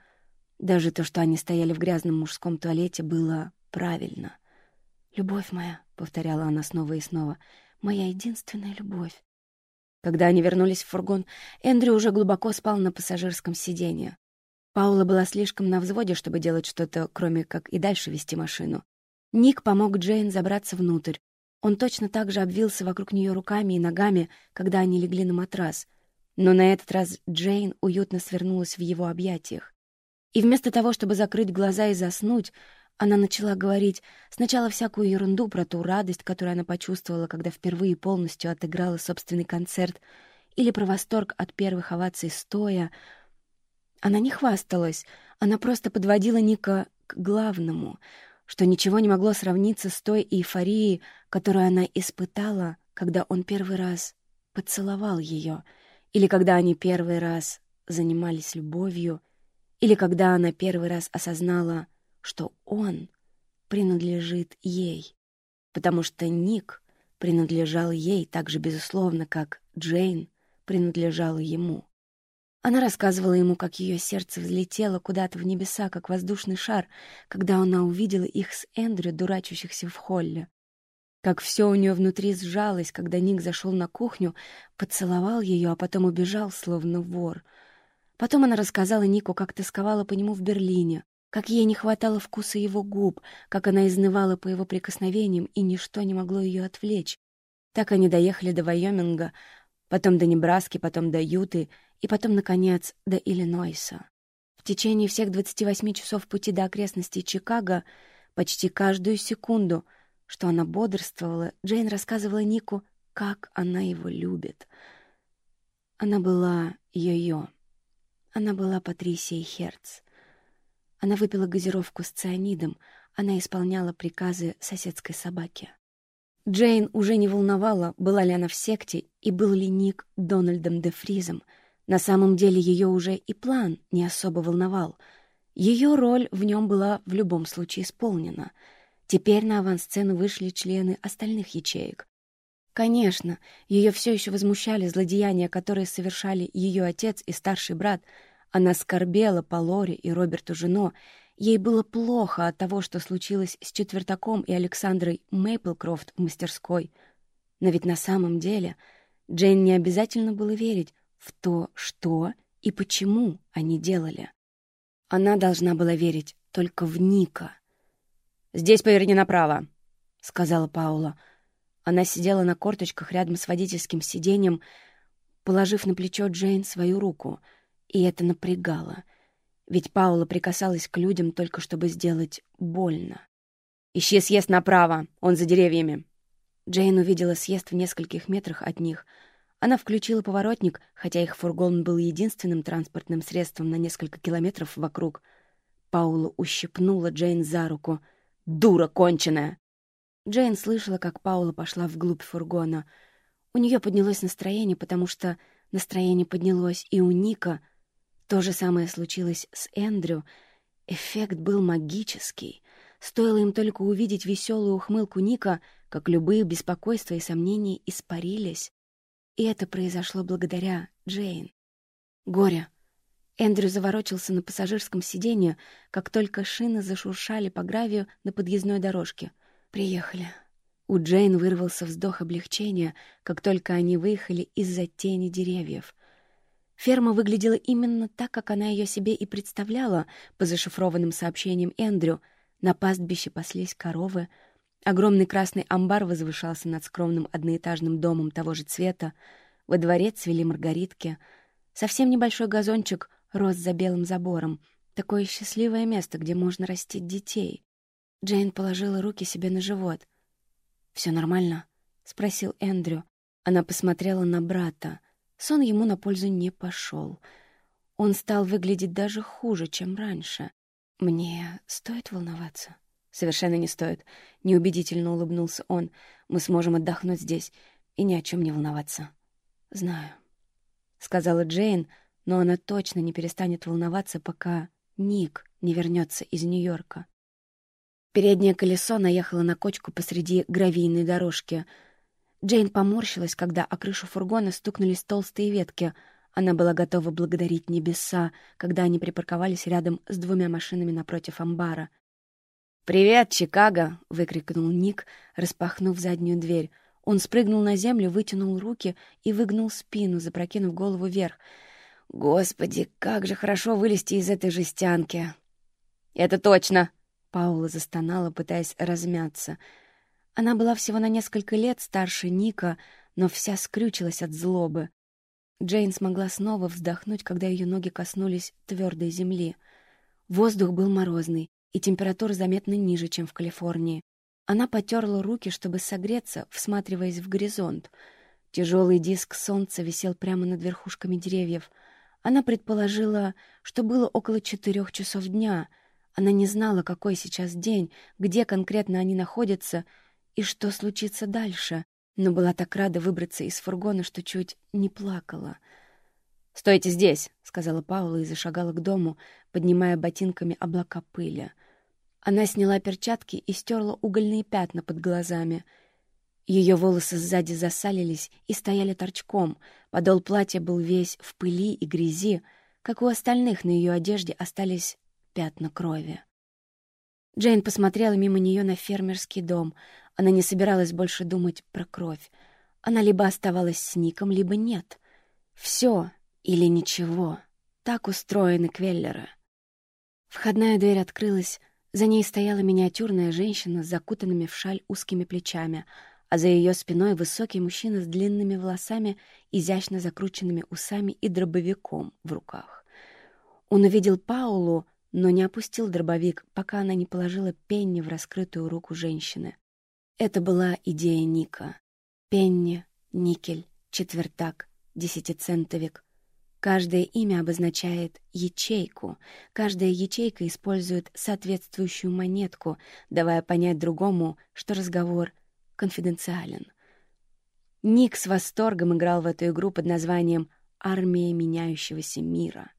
Даже то, что они стояли в грязном мужском туалете, было правильно. «Любовь моя», — повторяла она снова и снова, — «моя единственная любовь». Когда они вернулись в фургон, Эндрю уже глубоко спал на пассажирском сиденье. Паула была слишком на взводе, чтобы делать что-то, кроме как и дальше вести машину. Ник помог Джейн забраться внутрь. Он точно так же обвился вокруг нее руками и ногами, когда они легли на матрас. Но на этот раз Джейн уютно свернулась в его объятиях. И вместо того, чтобы закрыть глаза и заснуть, она начала говорить сначала всякую ерунду про ту радость, которую она почувствовала, когда впервые полностью отыграла собственный концерт, или про восторг от первых оваций стоя. Она не хвасталась, она просто подводила Ника к главному, что ничего не могло сравниться с той эйфорией, которую она испытала, когда он первый раз поцеловал ее, или когда они первый раз занимались любовью, или когда она первый раз осознала — что он принадлежит ей, потому что Ник принадлежал ей так же безусловно, как Джейн принадлежала ему. Она рассказывала ему, как ее сердце взлетело куда-то в небеса, как воздушный шар, когда она увидела их с Эндрю, дурачущихся в холле. Как все у нее внутри сжалось, когда Ник зашел на кухню, поцеловал ее, а потом убежал, словно вор. Потом она рассказала Нику, как тосковала по нему в Берлине, как ей не хватало вкуса его губ, как она изнывала по его прикосновениям, и ничто не могло ее отвлечь. Так они доехали до Вайоминга, потом до Небраски, потом до Юты и потом, наконец, до Иллинойса. В течение всех 28 часов пути до окрестностей Чикаго почти каждую секунду, что она бодрствовала, Джейн рассказывала Нику, как она его любит. Она была йо-йо. Она была Патрисией Херц. Она выпила газировку с цианидом, она исполняла приказы соседской собаки. Джейн уже не волновала, была ли она в секте и был ли Ник Дональдом де Фризом. На самом деле ее уже и план не особо волновал. Ее роль в нем была в любом случае исполнена. Теперь на авансцену вышли члены остальных ячеек. Конечно, ее все еще возмущали злодеяния, которые совершали ее отец и старший брат — она скорбела по Лоре и Роберту Жено. Ей было плохо от того, что случилось с Четвертаком и Александрой Мейплкрофт в мастерской. Но ведь на самом деле Джейн не обязательно было верить в то, что и почему они делали. Она должна была верить только в Ника. «Здесь поверни направо», — сказала Паула. Она сидела на корточках рядом с водительским сиденьем, положив на плечо Джейн свою руку — и это напрягало. Ведь Паула прикасалась к людям только чтобы сделать больно. «Ищи съезд направо, он за деревьями». Джейн увидела съезд в нескольких метрах от них. Она включила поворотник, хотя их фургон был единственным транспортным средством на несколько километров вокруг. Паула ущипнула Джейн за руку. «Дура конченая!» Джейн слышала, как Паула пошла вглубь фургона. У нее поднялось настроение, потому что настроение поднялось и у Ника. То же самое случилось с Эндрю. Эффект был магический. Стоило им только увидеть веселую ухмылку Ника, как любые беспокойства и сомнения испарились. И это произошло благодаря Джейн. Горе. Эндрю заворочился на пассажирском сиденье, как только шины зашуршали по гравию на подъездной дорожке — «Приехали». У Джейн вырвался вздох облегчения, как только они выехали из-за тени деревьев. Ферма выглядела именно так, как она ее себе и представляла по зашифрованным сообщениям Эндрю. На пастбище паслись коровы. Огромный красный амбар возвышался над скромным одноэтажным домом того же цвета. Во дворе цвели маргаритки. Совсем небольшой газончик рос за белым забором. Такое счастливое место, где можно растить детей. Джейн положила руки себе на живот. «Все нормально?» — спросил Эндрю. Она посмотрела на брата. Сон ему на пользу не пошел. Он стал выглядеть даже хуже, чем раньше. «Мне стоит волноваться?» «Совершенно не стоит», — неубедительно улыбнулся он. «Мы сможем отдохнуть здесь и ни о чем не волноваться». «Знаю», — сказала Джейн, но она точно не перестанет волноваться, пока Ник не вернется из Нью-Йорка. Переднее колесо наехало на кочку посреди гравийной дорожки. Джейн поморщилась, когда о крышу фургона стукнулись толстые ветки. Она была готова благодарить небеса, когда они припарковались рядом с двумя машинами напротив амбара. «Привет, Чикаго!» — выкрикнул Ник, распахнув заднюю дверь. Он спрыгнул на землю, вытянул руки и выгнул спину, запрокинув голову вверх. «Господи, как же хорошо вылезти из этой жестянки!» «Это точно!» Паула застонала, пытаясь размяться. Она была всего на несколько лет старше Ника, но вся скрючилась от злобы. Джейн смогла снова вздохнуть, когда ее ноги коснулись твердой земли. Воздух был морозный, и температура заметно ниже, чем в Калифорнии. Она потерла руки, чтобы согреться, всматриваясь в горизонт. Тяжелый диск солнца висел прямо над верхушками деревьев. Она предположила, что было около четырех часов дня — она не знала, какой сейчас день, где конкретно они находятся и что случится дальше, но была так рада выбраться из фургона, что чуть не плакала. «Стойте здесь!» — сказала Паула и зашагала к дому, поднимая ботинками облака пыли. Она сняла перчатки и стерла угольные пятна под глазами. Ее волосы сзади засалились и стояли торчком, подол платья был весь в пыли и грязи, как у остальных на ее одежде остались пятна крови. Джейн посмотрела мимо нее на фермерский дом. Она не собиралась больше думать про кровь. Она либо оставалась с Ником, либо нет. Все или ничего. Так устроены Квеллеры. Входная дверь открылась. За ней стояла миниатюрная женщина с закутанными в шаль узкими плечами, а за ее спиной высокий мужчина с длинными волосами, изящно закрученными усами и дробовиком в руках. Он увидел Паулу, но не опустил дробовик, пока она не положила Пенни в раскрытую руку женщины. Это была идея Ника. Пенни, никель, четвертак, десятицентовик. Каждое имя обозначает ячейку. Каждая ячейка использует соответствующую монетку, давая понять другому, что разговор конфиденциален. Ник с восторгом играл в эту игру под названием «Армия меняющегося мира».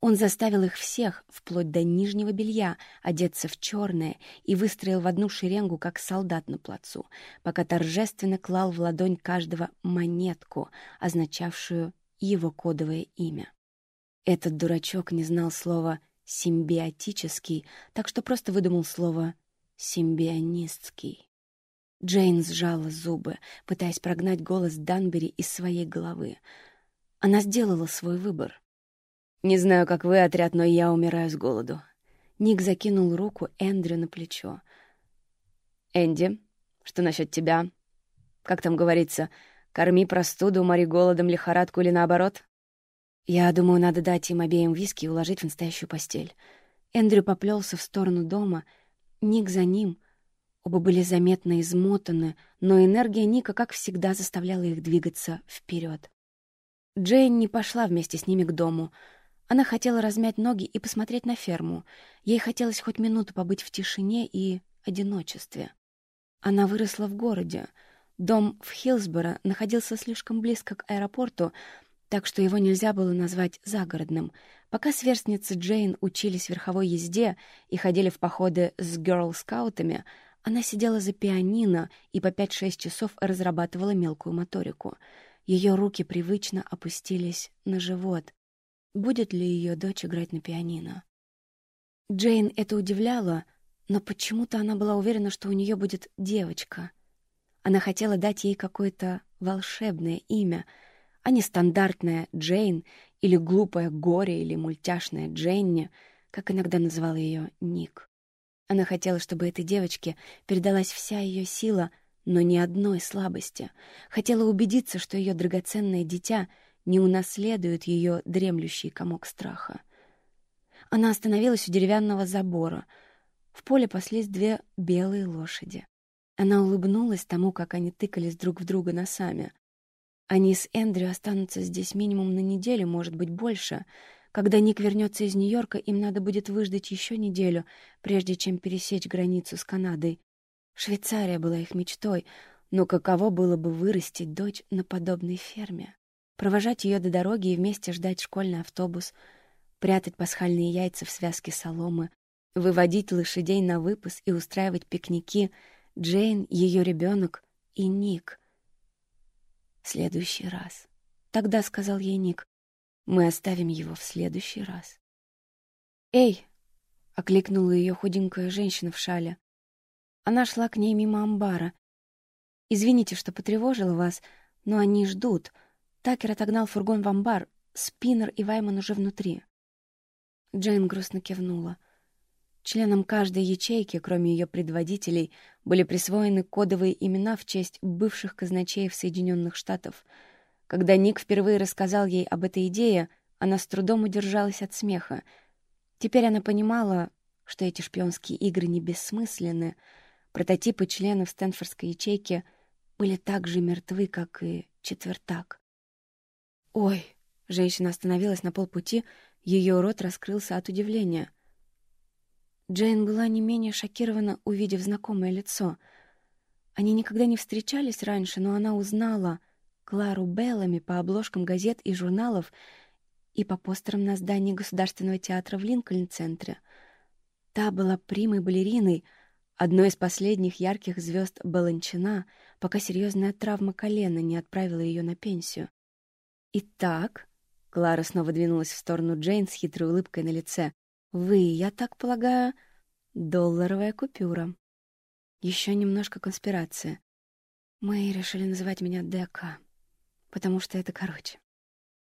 Он заставил их всех, вплоть до нижнего белья, одеться в черное и выстроил в одну шеренгу, как солдат на плацу, пока торжественно клал в ладонь каждого монетку, означавшую его кодовое имя. Этот дурачок не знал слова «симбиотический», так что просто выдумал слово «симбионистский». Джейн сжала зубы, пытаясь прогнать голос Данбери из своей головы. Она сделала свой выбор — «Не знаю, как вы, отряд, но я умираю с голоду». Ник закинул руку Эндрю на плечо. «Энди, что насчет тебя? Как там говорится, корми простуду, мори голодом, лихорадку или наоборот?» Я думаю, надо дать им обеим виски и уложить в настоящую постель. Эндрю поплелся в сторону дома, Ник за ним. Оба были заметно измотаны, но энергия Ника, как всегда, заставляла их двигаться вперед. Джейн не пошла вместе с ними к дому. Она хотела размять ноги и посмотреть на ферму. Ей хотелось хоть минуту побыть в тишине и одиночестве. Она выросла в городе. Дом в Хилсборо находился слишком близко к аэропорту, так что его нельзя было назвать загородным. Пока сверстницы Джейн учились верховой езде и ходили в походы с герл-скаутами, она сидела за пианино и по 5-6 часов разрабатывала мелкую моторику. Ее руки привычно опустились на живот. Будет ли ее дочь играть на пианино? Джейн это удивляло, но почему-то она была уверена, что у нее будет девочка. Она хотела дать ей какое-то волшебное имя — а не стандартная Джейн или глупая Горе или мультяшная Дженни, как иногда называл ее Ник. Она хотела, чтобы этой девочке передалась вся ее сила, но ни одной слабости. Хотела убедиться, что ее драгоценное дитя не унаследует ее дремлющий комок страха. Она остановилась у деревянного забора. В поле паслись две белые лошади. Она улыбнулась тому, как они тыкались друг в друга носами. Они с Эндрю останутся здесь минимум на неделю, может быть, больше. Когда Ник вернется из Нью-Йорка, им надо будет выждать еще неделю, прежде чем пересечь границу с Канадой. Швейцария была их мечтой, но каково было бы вырастить дочь на подобной ферме? Провожать ее до дороги и вместе ждать школьный автобус, прятать пасхальные яйца в связке соломы, выводить лошадей на выпас и устраивать пикники Джейн, ее ребенок и Ник — следующий раз. Тогда сказал ей Ник, мы оставим его в следующий раз. «Эй!» — окликнула ее худенькая женщина в шале. Она шла к ней мимо амбара. «Извините, что потревожила вас, но они ждут. Такер отогнал фургон в амбар. Спиннер и Вайман уже внутри». Джейн грустно кивнула. Членам каждой ячейки, кроме ее предводителей, были присвоены кодовые имена в честь бывших казначеев Соединенных Штатов. Когда Ник впервые рассказал ей об этой идее, она с трудом удержалась от смеха. Теперь она понимала, что эти шпионские игры не бессмысленны. Прототипы членов Стэнфордской ячейки были так же мертвы, как и четвертак. «Ой!» — женщина остановилась на полпути, ее рот раскрылся от удивления — Джейн была не менее шокирована, увидев знакомое лицо. Они никогда не встречались раньше, но она узнала Клару Беллами по обложкам газет и журналов и по постерам на здании Государственного театра в Линкольн-центре. Та была примой балериной, одной из последних ярких звезд Баланчина, пока серьезная травма колена не отправила ее на пенсию. «Итак», — Клара снова двинулась в сторону Джейн с хитрой улыбкой на лице, вы, я так полагаю, долларовая купюра. Еще немножко конспирация. Мы решили называть меня ДК, потому что это короче.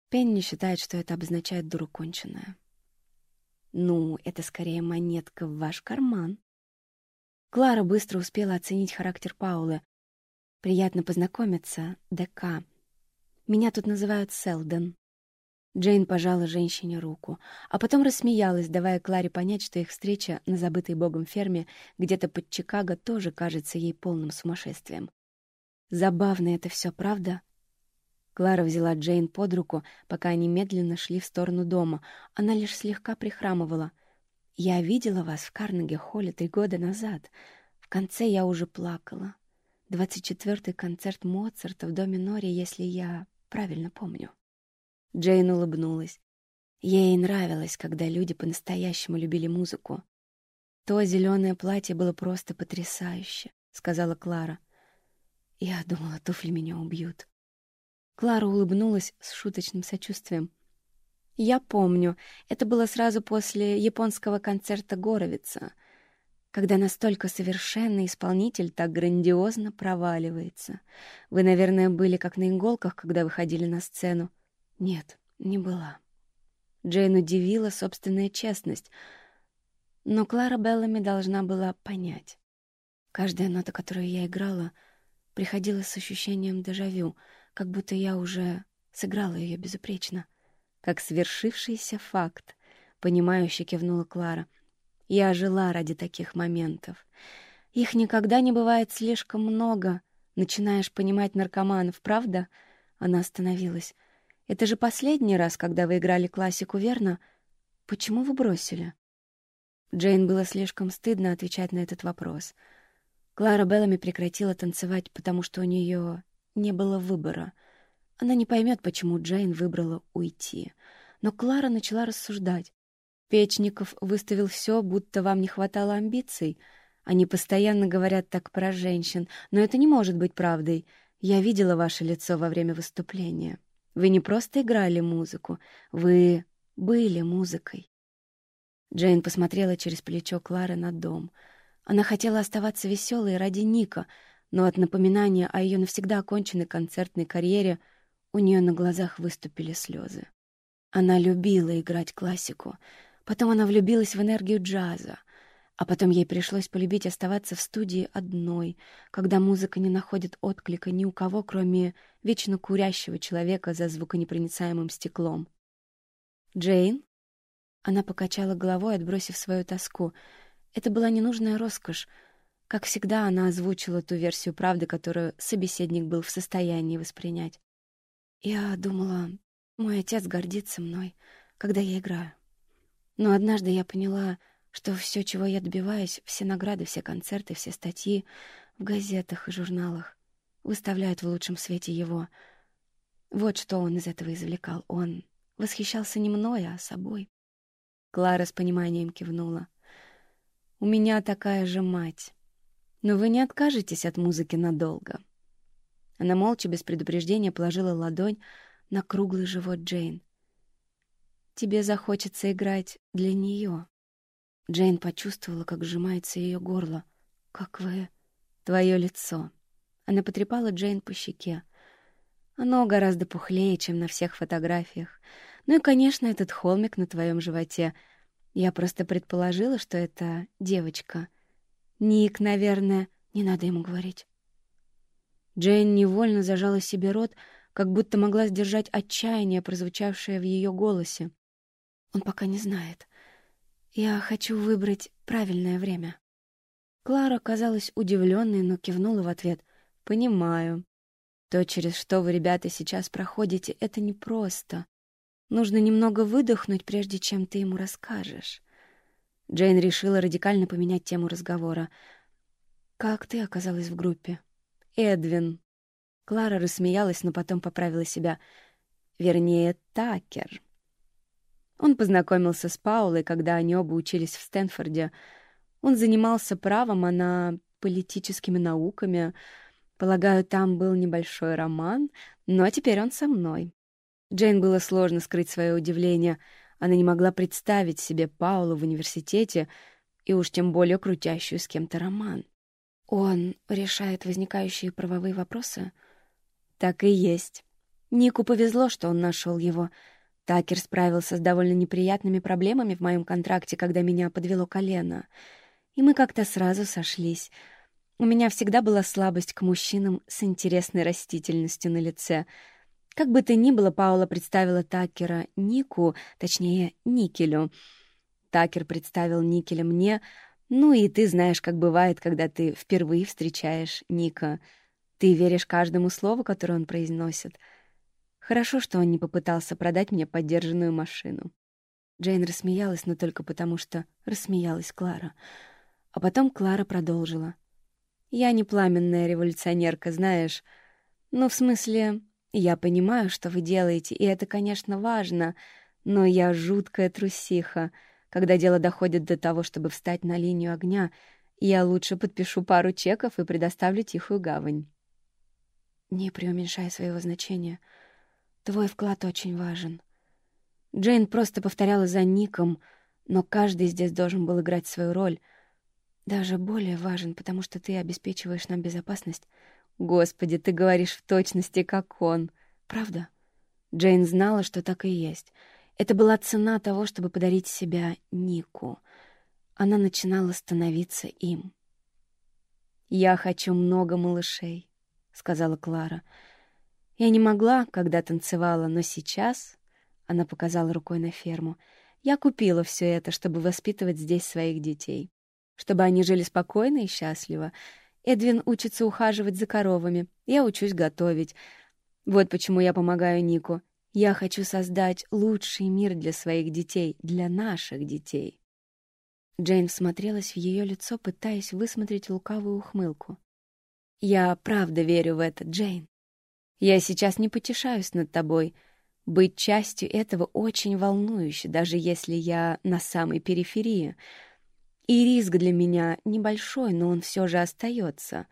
Пенни считает, что это обозначает дуру конченая. Ну, это скорее монетка в ваш карман. Клара быстро успела оценить характер Паулы. Приятно познакомиться, ДК. Меня тут называют Селден. Джейн пожала женщине руку, а потом рассмеялась, давая Кларе понять, что их встреча на забытой богом ферме где-то под Чикаго тоже кажется ей полным сумасшествием. Забавно это все, правда? Клара взяла Джейн под руку, пока они медленно шли в сторону дома. Она лишь слегка прихрамывала. «Я видела вас в Карнеге-холле три года назад. В конце я уже плакала. Двадцать четвертый концерт Моцарта в доме Нори, если я правильно помню». Джейн улыбнулась. Ей нравилось, когда люди по-настоящему любили музыку. «То зеленое платье было просто потрясающе», — сказала Клара. «Я думала, туфли меня убьют». Клара улыбнулась с шуточным сочувствием. «Я помню, это было сразу после японского концерта Горовица, когда настолько совершенный исполнитель так грандиозно проваливается. Вы, наверное, были как на иголках, когда выходили на сцену. Нет, не была. Джейн удивила собственная честность, но Клара Беллами должна была понять. Каждая нота, которую я играла, приходила с ощущением дежавю, как будто я уже сыграла ее безупречно. как свершившийся факт, понимающе кивнула Клара. Я жила ради таких моментов. Их никогда не бывает слишком много. Начинаешь понимать наркоманов, правда? Она остановилась. Это же последний раз, когда вы играли классику, верно? Почему вы бросили? Джейн было слишком стыдно отвечать на этот вопрос. Клара Беллами прекратила танцевать, потому что у нее не было выбора. Она не поймет, почему Джейн выбрала уйти. Но Клара начала рассуждать. Печников выставил все, будто вам не хватало амбиций. Они постоянно говорят так про женщин, но это не может быть правдой. Я видела ваше лицо во время выступления. Вы не просто играли музыку, вы были музыкой. Джейн посмотрела через плечо Клары на дом. Она хотела оставаться веселой ради Ника, но от напоминания о ее навсегда оконченной концертной карьере у нее на глазах выступили слезы. Она любила играть классику — Потом она влюбилась в энергию джаза. А потом ей пришлось полюбить оставаться в студии одной, когда музыка не находит отклика ни у кого, кроме вечно курящего человека за звуконепроницаемым стеклом. «Джейн?» Она покачала головой, отбросив свою тоску. Это была ненужная роскошь. Как всегда, она озвучила ту версию правды, которую собеседник был в состоянии воспринять. «Я думала, мой отец гордится мной, когда я играю. Но однажды я поняла, что все, чего я добиваюсь, все награды, все концерты, все статьи в газетах и журналах выставляют в лучшем свете его. Вот что он из этого извлекал. Он восхищался не мной, а собой. Клара с пониманием кивнула. «У меня такая же мать. Но вы не откажетесь от музыки надолго». Она молча, без предупреждения, положила ладонь на круглый живот Джейн. Тебе захочется играть для нее. Джейн почувствовала, как сжимается ее горло. Как вы... Твое лицо. Она потрепала Джейн по щеке. Оно гораздо пухлее, чем на всех фотографиях. Ну и, конечно, этот холмик на твоем животе. Я просто предположила, что это девочка. Ник, наверное, не надо ему говорить. Джейн невольно зажала себе рот, как будто могла сдержать отчаяние, прозвучавшее в ее голосе. Он пока не знает. Я хочу выбрать правильное время. Клара казалась удивленной, но кивнула в ответ. «Понимаю. То, через что вы, ребята, сейчас проходите, это непросто. Нужно немного выдохнуть, прежде чем ты ему расскажешь». Джейн решила радикально поменять тему разговора. «Как ты оказалась в группе?» «Эдвин». Клара рассмеялась, но потом поправила себя. «Вернее, Такер». Он познакомился с Паулой, когда они оба учились в Стэнфорде. Он занимался правом, она — политическими науками. Полагаю, там был небольшой роман, но теперь он со мной. Джейн было сложно скрыть свое удивление. Она не могла представить себе Паулу в университете и уж тем более крутящую с кем-то роман. Он решает возникающие правовые вопросы? Так и есть. Нику повезло, что он нашел его — Такер справился с довольно неприятными проблемами в моем контракте, когда меня подвело колено. И мы как-то сразу сошлись. У меня всегда была слабость к мужчинам с интересной растительностью на лице. Как бы то ни было, Паула представила Такера Нику, точнее, Никелю. Такер представил Никеля мне, ну и ты знаешь, как бывает, когда ты впервые встречаешь Ника. Ты веришь каждому слову, которое он произносит — Хорошо, что он не попытался продать мне поддержанную машину. Джейн рассмеялась, но только потому, что рассмеялась Клара. А потом Клара продолжила. «Я не пламенная революционерка, знаешь. Ну, в смысле, я понимаю, что вы делаете, и это, конечно, важно, но я жуткая трусиха. Когда дело доходит до того, чтобы встать на линию огня, я лучше подпишу пару чеков и предоставлю тихую гавань». Не преуменьшая своего значения — Твой вклад очень важен. Джейн просто повторяла за Ником, но каждый здесь должен был играть свою роль. Даже более важен, потому что ты обеспечиваешь нам безопасность. Господи, ты говоришь в точности, как он. Правда? Джейн знала, что так и есть. Это была цена того, чтобы подарить себя Нику. Она начинала становиться им. «Я хочу много малышей», — сказала Клара. «Я не могла, когда танцевала, но сейчас Она показала рукой на ферму. «Я купила все это, чтобы воспитывать здесь своих детей. Чтобы они жили спокойно и счастливо. Эдвин учится ухаживать за коровами. Я учусь готовить. Вот почему я помогаю Нику. Я хочу создать лучший мир для своих детей, для наших детей». Джейн всмотрелась в ее лицо, пытаясь высмотреть лукавую ухмылку. «Я правда верю в это, Джейн. Я сейчас не потешаюсь над тобой. Быть частью этого очень волнующе, даже если я на самой периферии. И риск для меня небольшой, но он все же остается.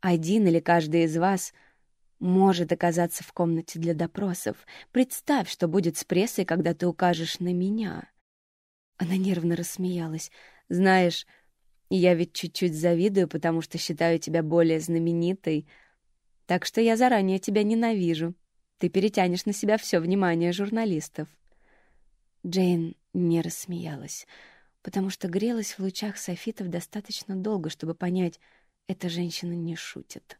Один или каждый из вас может оказаться в комнате для допросов. Представь, что будет с прессой, когда ты укажешь на меня». Она нервно рассмеялась. «Знаешь, я ведь чуть-чуть завидую, потому что считаю тебя более знаменитой, так что я заранее тебя ненавижу. Ты перетянешь на себя все внимание журналистов». Джейн не рассмеялась, потому что грелась в лучах софитов достаточно долго, чтобы понять, эта женщина не шутит.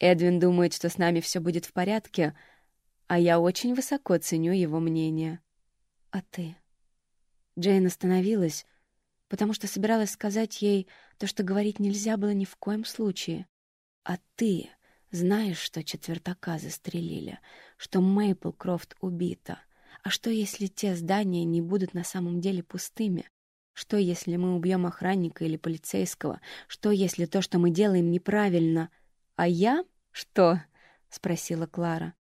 Эдвин думает, что с нами все будет в порядке, а я очень высоко ценю его мнение. А ты? Джейн остановилась, потому что собиралась сказать ей то, что говорить нельзя было ни в коем случае. «А ты знаешь, что четвертака застрелили, что Мейпл Крофт убита? А что, если те здания не будут на самом деле пустыми? Что, если мы убьем охранника или полицейского? Что, если то, что мы делаем, неправильно? А я? Что?» — спросила Клара.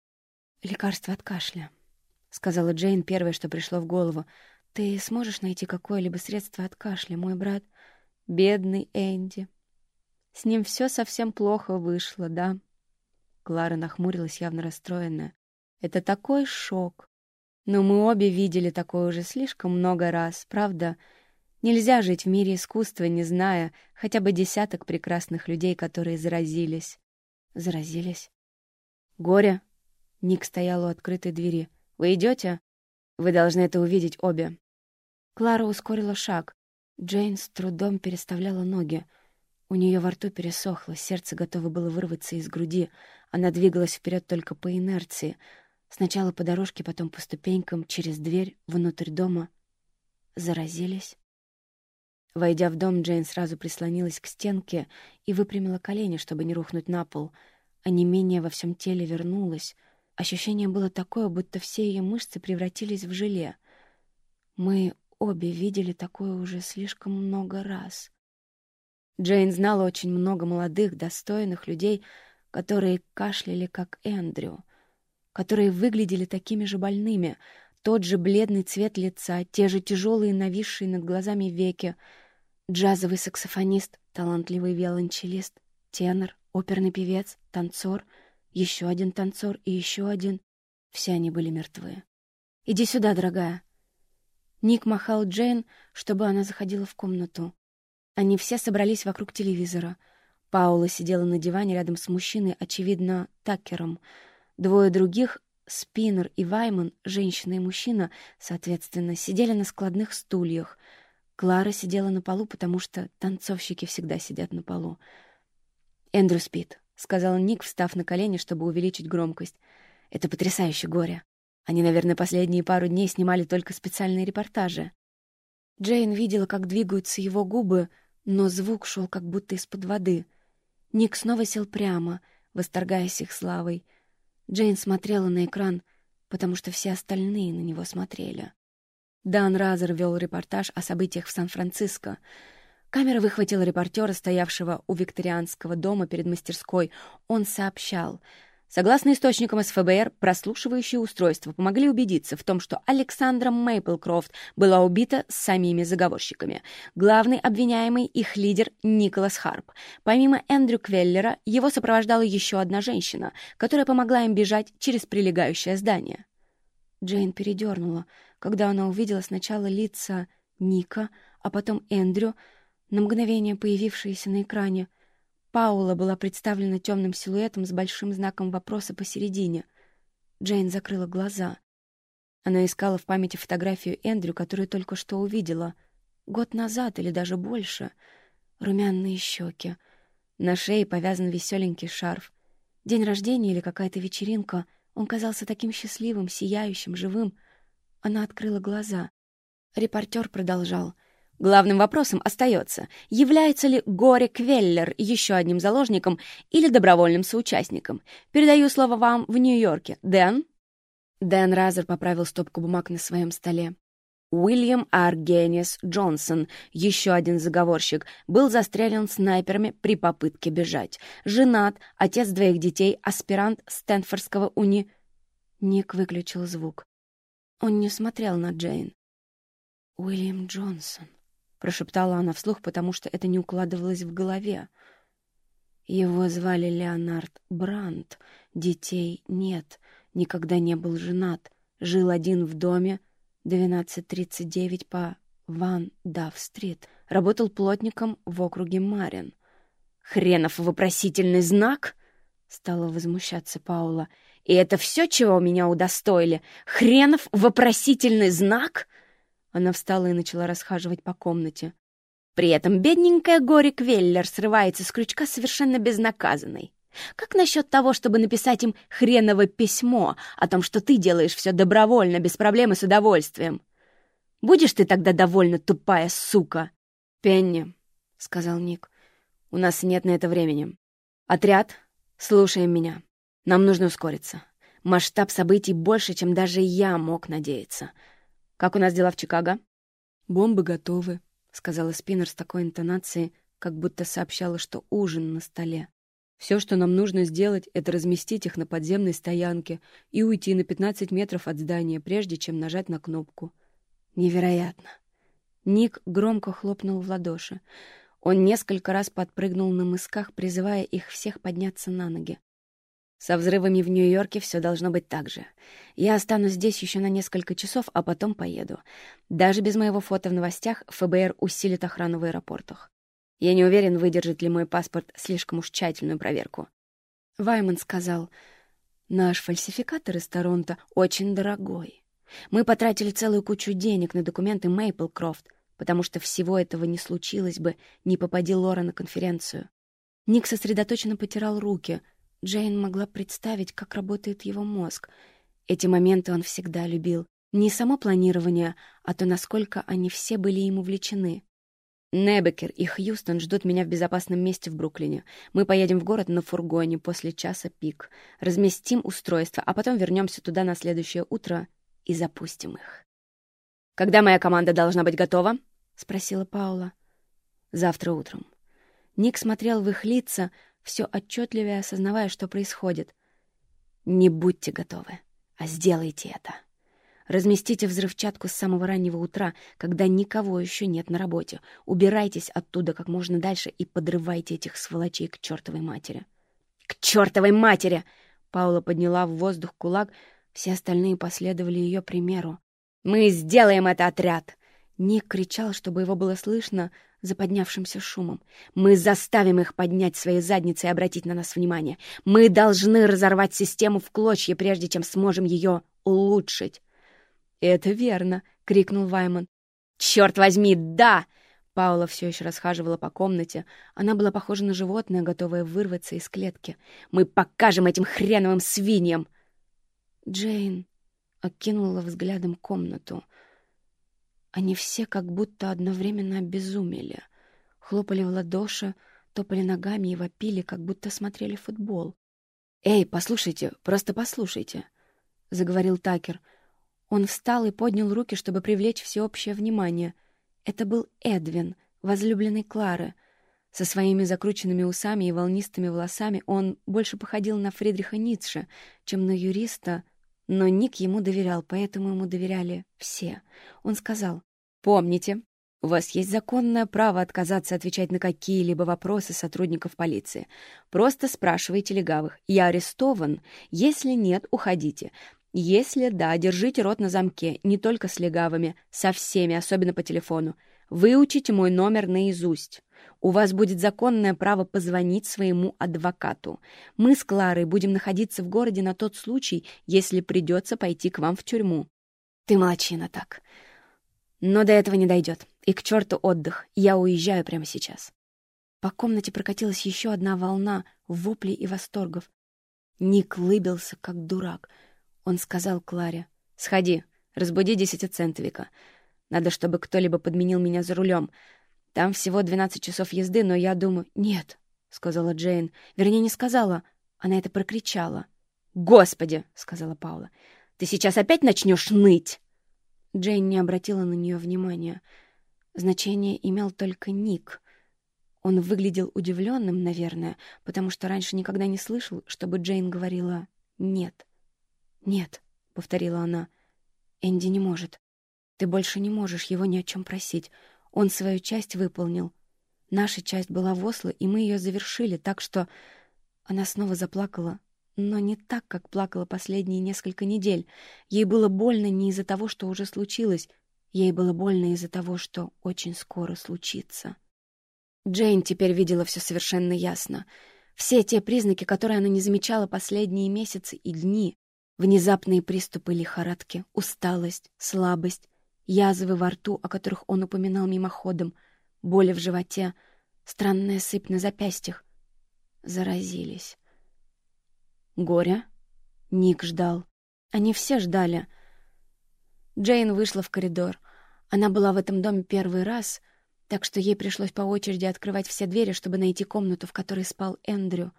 «Лекарство от кашля», — сказала Джейн первое, что пришло в голову. Ты сможешь найти какое-либо средство от кашля, мой брат? Бедный Энди. С ним все совсем плохо вышло, да? Клара нахмурилась, явно расстроенная. Это такой шок. Но мы обе видели такое уже слишком много раз, правда? Нельзя жить в мире искусства, не зная хотя бы десяток прекрасных людей, которые заразились. Заразились? Горе? Ник стоял у открытой двери. Вы идете? Вы должны это увидеть обе. Клара ускорила шаг. Джейн с трудом переставляла ноги. У нее во рту пересохло, сердце готово было вырваться из груди. Она двигалась вперед только по инерции. Сначала по дорожке, потом по ступенькам, через дверь, внутрь дома. Заразились. Войдя в дом, Джейн сразу прислонилась к стенке и выпрямила колени, чтобы не рухнуть на пол. А не менее во всем теле вернулось. Ощущение было такое, будто все ее мышцы превратились в желе. Мы обе видели такое уже слишком много раз. Джейн знала очень много молодых, достойных людей, которые кашляли, как Эндрю, которые выглядели такими же больными, тот же бледный цвет лица, те же тяжелые нависшие над глазами веки, джазовый саксофонист, талантливый виолончелист, тенор, оперный певец, танцор, еще один танцор и еще один. Все они были мертвы. «Иди сюда, дорогая», Ник махал Джейн, чтобы она заходила в комнату. Они все собрались вокруг телевизора. Паула сидела на диване рядом с мужчиной, очевидно, Такером. Двое других, Спиннер и Вайман, женщина и мужчина, соответственно, сидели на складных стульях. Клара сидела на полу, потому что танцовщики всегда сидят на полу. «Эндрю спит», — сказал Ник, встав на колени, чтобы увеличить громкость. «Это потрясающе горе. Они, наверное, последние пару дней снимали только специальные репортажи. Джейн видела, как двигаются его губы, но звук шел как будто из-под воды. Ник снова сел прямо, восторгаясь их славой. Джейн смотрела на экран, потому что все остальные на него смотрели. Дан Разер вел репортаж о событиях в Сан-Франциско. Камера выхватила репортера, стоявшего у викторианского дома перед мастерской. Он сообщал — Согласно источникам из ФБР, прослушивающие устройства помогли убедиться в том, что Александра Мейплкрофт была убита самими заговорщиками. Главный обвиняемый — их лидер Николас Харп. Помимо Эндрю Квеллера, его сопровождала еще одна женщина, которая помогла им бежать через прилегающее здание. Джейн передернула, когда она увидела сначала лица Ника, а потом Эндрю, на мгновение появившиеся на экране — Паула была представлена темным силуэтом с большим знаком вопроса посередине. Джейн закрыла глаза. Она искала в памяти фотографию Эндрю, которую только что увидела. Год назад или даже больше. Румяные щеки. На шее повязан веселенький шарф. День рождения или какая-то вечеринка. Он казался таким счастливым, сияющим, живым. Она открыла глаза. Репортер продолжал. Главным вопросом остается, является ли Горе Квеллер еще одним заложником или добровольным соучастником. Передаю слово вам в Нью-Йорке. Дэн? Дэн Разер поправил стопку бумаг на своем столе. Уильям Аргенис Джонсон, еще один заговорщик, был застрелен снайперами при попытке бежать. Женат, отец двоих детей, аспирант Стэнфордского уни... Ник выключил звук. Он не смотрел на Джейн. «Уильям Джонсон», — прошептала она вслух, потому что это не укладывалось в голове. Его звали Леонард Брандт. Детей нет, никогда не был женат. Жил один в доме, 1239 по Ван Дав-стрит. Работал плотником в округе Марин. «Хренов вопросительный знак?» — стала возмущаться Паула. «И это все, чего меня удостоили? Хренов вопросительный знак?» Она встала и начала расхаживать по комнате. При этом бедненькая Гори Квеллер срывается с крючка совершенно безнаказанной. Как насчет того, чтобы написать им хреново письмо о том, что ты делаешь все добровольно, без проблем и с удовольствием? Будешь ты тогда довольно тупая сука? Пенни, — сказал Ник, — у нас нет на это времени. Отряд, слушаем меня. Нам нужно ускориться. Масштаб событий больше, чем даже я мог надеяться. Как у нас дела в Чикаго? Бомбы готовы, — сказала Спиннер с такой интонацией, как будто сообщала, что ужин на столе. Все, что нам нужно сделать, это разместить их на подземной стоянке и уйти на 15 метров от здания, прежде чем нажать на кнопку. Невероятно. Ник громко хлопнул в ладоши. Он несколько раз подпрыгнул на мысках, призывая их всех подняться на ноги. Со взрывами в Нью-Йорке все должно быть так же. Я останусь здесь еще на несколько часов, а потом поеду. Даже без моего фото в новостях ФБР усилит охрану в аэропортах. Я не уверен, выдержит ли мой паспорт слишком уж тщательную проверку. Вайман сказал, наш фальсификатор из Торонто очень дорогой. Мы потратили целую кучу денег на документы Мейпл Крофт, потому что всего этого не случилось бы, не попади Лора на конференцию. Ник сосредоточенно потирал руки. Джейн могла представить, как работает его мозг. Эти моменты он всегда любил. Не само планирование, а то, насколько они все были ему влечены. Небекер и Хьюстон ждут меня в безопасном месте в Бруклине. Мы поедем в город на фургоне после часа пик, разместим устройство, а потом вернемся туда на следующее утро и запустим их. «Когда моя команда должна быть готова?» — спросила Паула. «Завтра утром». Ник смотрел в их лица, все отчетливее осознавая, что происходит. «Не будьте готовы, а сделайте это». Разместите взрывчатку с самого раннего утра, когда никого еще нет на работе. Убирайтесь оттуда как можно дальше и подрывайте этих сволочей к чертовой матери. «К чертовой матери!» Паула подняла в воздух кулак, все остальные последовали ее примеру. «Мы сделаем это, отряд!» Ник кричал, чтобы его было слышно за поднявшимся шумом. «Мы заставим их поднять свои задницы и обратить на нас внимание. Мы должны разорвать систему в клочья, прежде чем сможем ее улучшить. «Это верно!» — крикнул Вайман. «Черт возьми, да!» Паула все еще расхаживала по комнате. Она была похожа на животное, готовое вырваться из клетки. «Мы покажем этим хреновым свиньям!» Джейн окинула взглядом комнату. Они все как будто одновременно обезумели. Хлопали в ладоши, топали ногами и вопили, как будто смотрели футбол. «Эй, послушайте, просто послушайте», — заговорил Такер — он встал и поднял руки, чтобы привлечь всеобщее внимание. Это был Эдвин, возлюбленный Клары. Со своими закрученными усами и волнистыми волосами он больше походил на Фридриха Ницше, чем на юриста, но Ник ему доверял, поэтому ему доверяли все. Он сказал, «Помните, у вас есть законное право отказаться отвечать на какие-либо вопросы сотрудников полиции. Просто спрашивайте легавых. Я арестован? Если нет, уходите. Если да, держите рот на замке, не только с легавыми, со всеми, особенно по телефону. Выучите мой номер наизусть. У вас будет законное право позвонить своему адвокату. Мы с Кларой будем находиться в городе на тот случай, если придется пойти к вам в тюрьму. Ты молодчина так. Но до этого не дойдет. И к черту отдых. Я уезжаю прямо сейчас. По комнате прокатилась еще одна волна воплей и восторгов. Ник лыбился, как дурак — Он сказал Кларе, «Сходи, разбуди десятицентовика. Надо, чтобы кто-либо подменил меня за рулем. Там всего двенадцать часов езды, но я думаю...» «Нет», — сказала Джейн. Вернее, не сказала. Она это прокричала. «Господи!» — сказала Паула. «Ты сейчас опять начнешь ныть!» Джейн не обратила на нее внимания. Значение имел только Ник. Он выглядел удивленным, наверное, потому что раньше никогда не слышал, чтобы Джейн говорила «нет». «Нет», — повторила она, — «Энди не может. Ты больше не можешь его ни о чем просить. Он свою часть выполнил. Наша часть была в Осло, и мы ее завершили, так что...» Она снова заплакала, но не так, как плакала последние несколько недель. Ей было больно не из-за того, что уже случилось, ей было больно из-за того, что очень скоро случится. Джейн теперь видела все совершенно ясно. Все те признаки, которые она не замечала последние месяцы и дни. Внезапные приступы лихорадки, усталость, слабость, язвы во рту, о которых он упоминал мимоходом, боли в животе, странная сыпь на запястьях. Заразились. Горя? Ник ждал. Они все ждали. Джейн вышла в коридор. Она была в этом доме первый раз, так что ей пришлось по очереди открывать все двери, чтобы найти комнату, в которой спал Эндрю.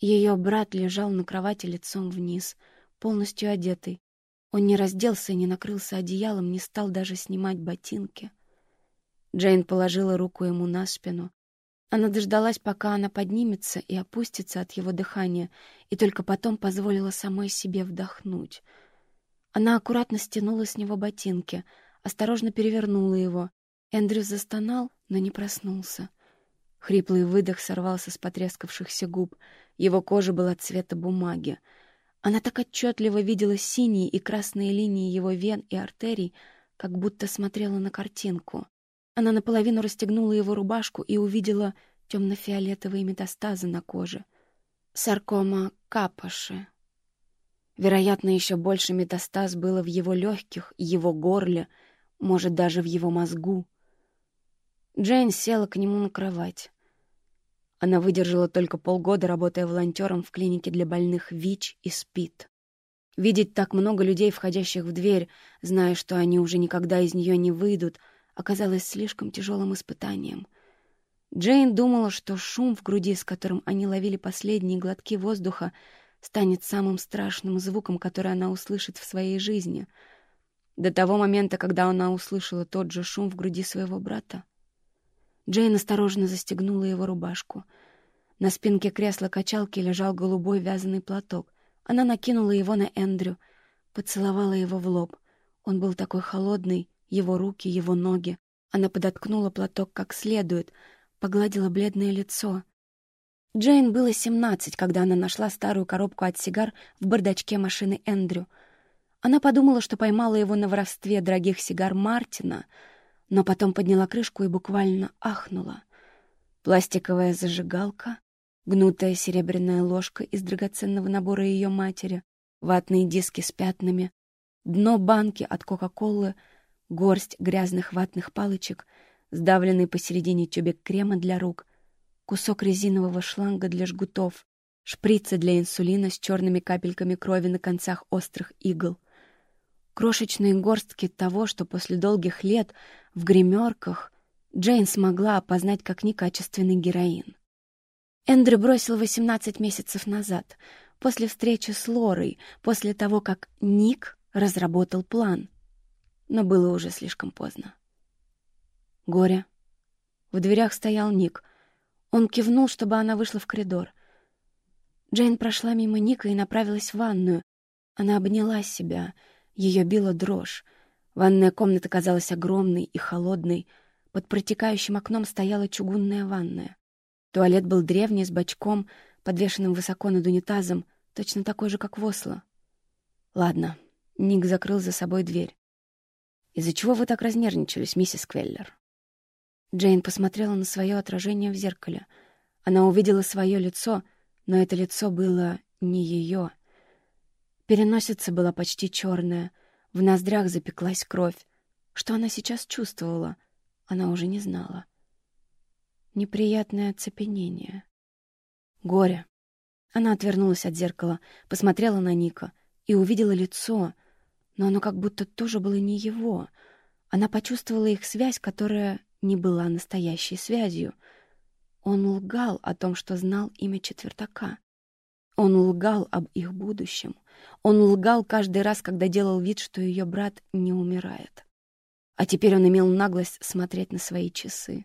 Ее брат лежал на кровати лицом вниз, полностью одетый. Он не разделся и не накрылся одеялом, не стал даже снимать ботинки. Джейн положила руку ему на спину. Она дождалась, пока она поднимется и опустится от его дыхания, и только потом позволила самой себе вдохнуть. Она аккуратно стянула с него ботинки, осторожно перевернула его. Эндрю застонал, но не проснулся. Хриплый выдох сорвался с потрескавшихся губ. Его кожа была цвета бумаги. Она так отчетливо видела синие и красные линии его вен и артерий, как будто смотрела на картинку. Она наполовину расстегнула его рубашку и увидела темно-фиолетовые метастазы на коже. Саркома капоши. Вероятно, еще больше метастаз было в его легких, его горле, может, даже в его мозгу. Джейн села к нему на кровать. Она выдержала только полгода, работая волонтером в клинике для больных ВИЧ и СПИД. Видеть так много людей, входящих в дверь, зная, что они уже никогда из нее не выйдут — оказалось слишком тяжелым испытанием. Джейн думала, что шум в груди, с которым они ловили последние глотки воздуха, станет самым страшным звуком, который она услышит в своей жизни. До того момента, когда она услышала тот же шум в груди своего брата. Джейн осторожно застегнула его рубашку. На спинке кресла-качалки лежал голубой вязаный платок. Она накинула его на Эндрю, поцеловала его в лоб. Он был такой холодный, его руки, его ноги. Она подоткнула платок как следует, погладила бледное лицо. Джейн было семнадцать, когда она нашла старую коробку от сигар в бардачке машины Эндрю. Она подумала, что поймала его на воровстве дорогих сигар Мартина, но потом подняла крышку и буквально ахнула. Пластиковая зажигалка, гнутая серебряная ложка из драгоценного набора ее матери, ватные диски с пятнами, дно банки от Кока-Колы — горсть грязных ватных палочек, сдавленный посередине тюбик крема для рук, кусок резинового шланга для жгутов, шприцы для инсулина с черными капельками крови на концах острых игл, крошечные горстки того, что после долгих лет в гримерках Джейн смогла опознать как некачественный героин. Эндрю бросил 18 месяцев назад, после встречи с Лорой, после того, как Ник разработал план но было уже слишком поздно. Горе. В дверях стоял Ник. Он кивнул, чтобы она вышла в коридор. Джейн прошла мимо Ника и направилась в ванную. Она обняла себя. Ее била дрожь. Ванная комната казалась огромной и холодной. Под протекающим окном стояла чугунная ванная. Туалет был древний, с бачком, подвешенным высоко над унитазом, точно такой же, как в Осло. Ладно, Ник закрыл за собой дверь. «Из-за чего вы так разнервничались, миссис Квеллер?» Джейн посмотрела на свое отражение в зеркале. Она увидела свое лицо, но это лицо было не ее. Переносица была почти черная, в ноздрях запеклась кровь. Что она сейчас чувствовала, она уже не знала. Неприятное оцепенение. Горе. Она отвернулась от зеркала, посмотрела на Ника. и увидела лицо, но оно как будто тоже было не его. Она почувствовала их связь, которая не была настоящей связью. Он лгал о том, что знал имя четвертака. Он лгал об их будущем. Он лгал каждый раз, когда делал вид, что ее брат не умирает. А теперь он имел наглость смотреть на свои часы.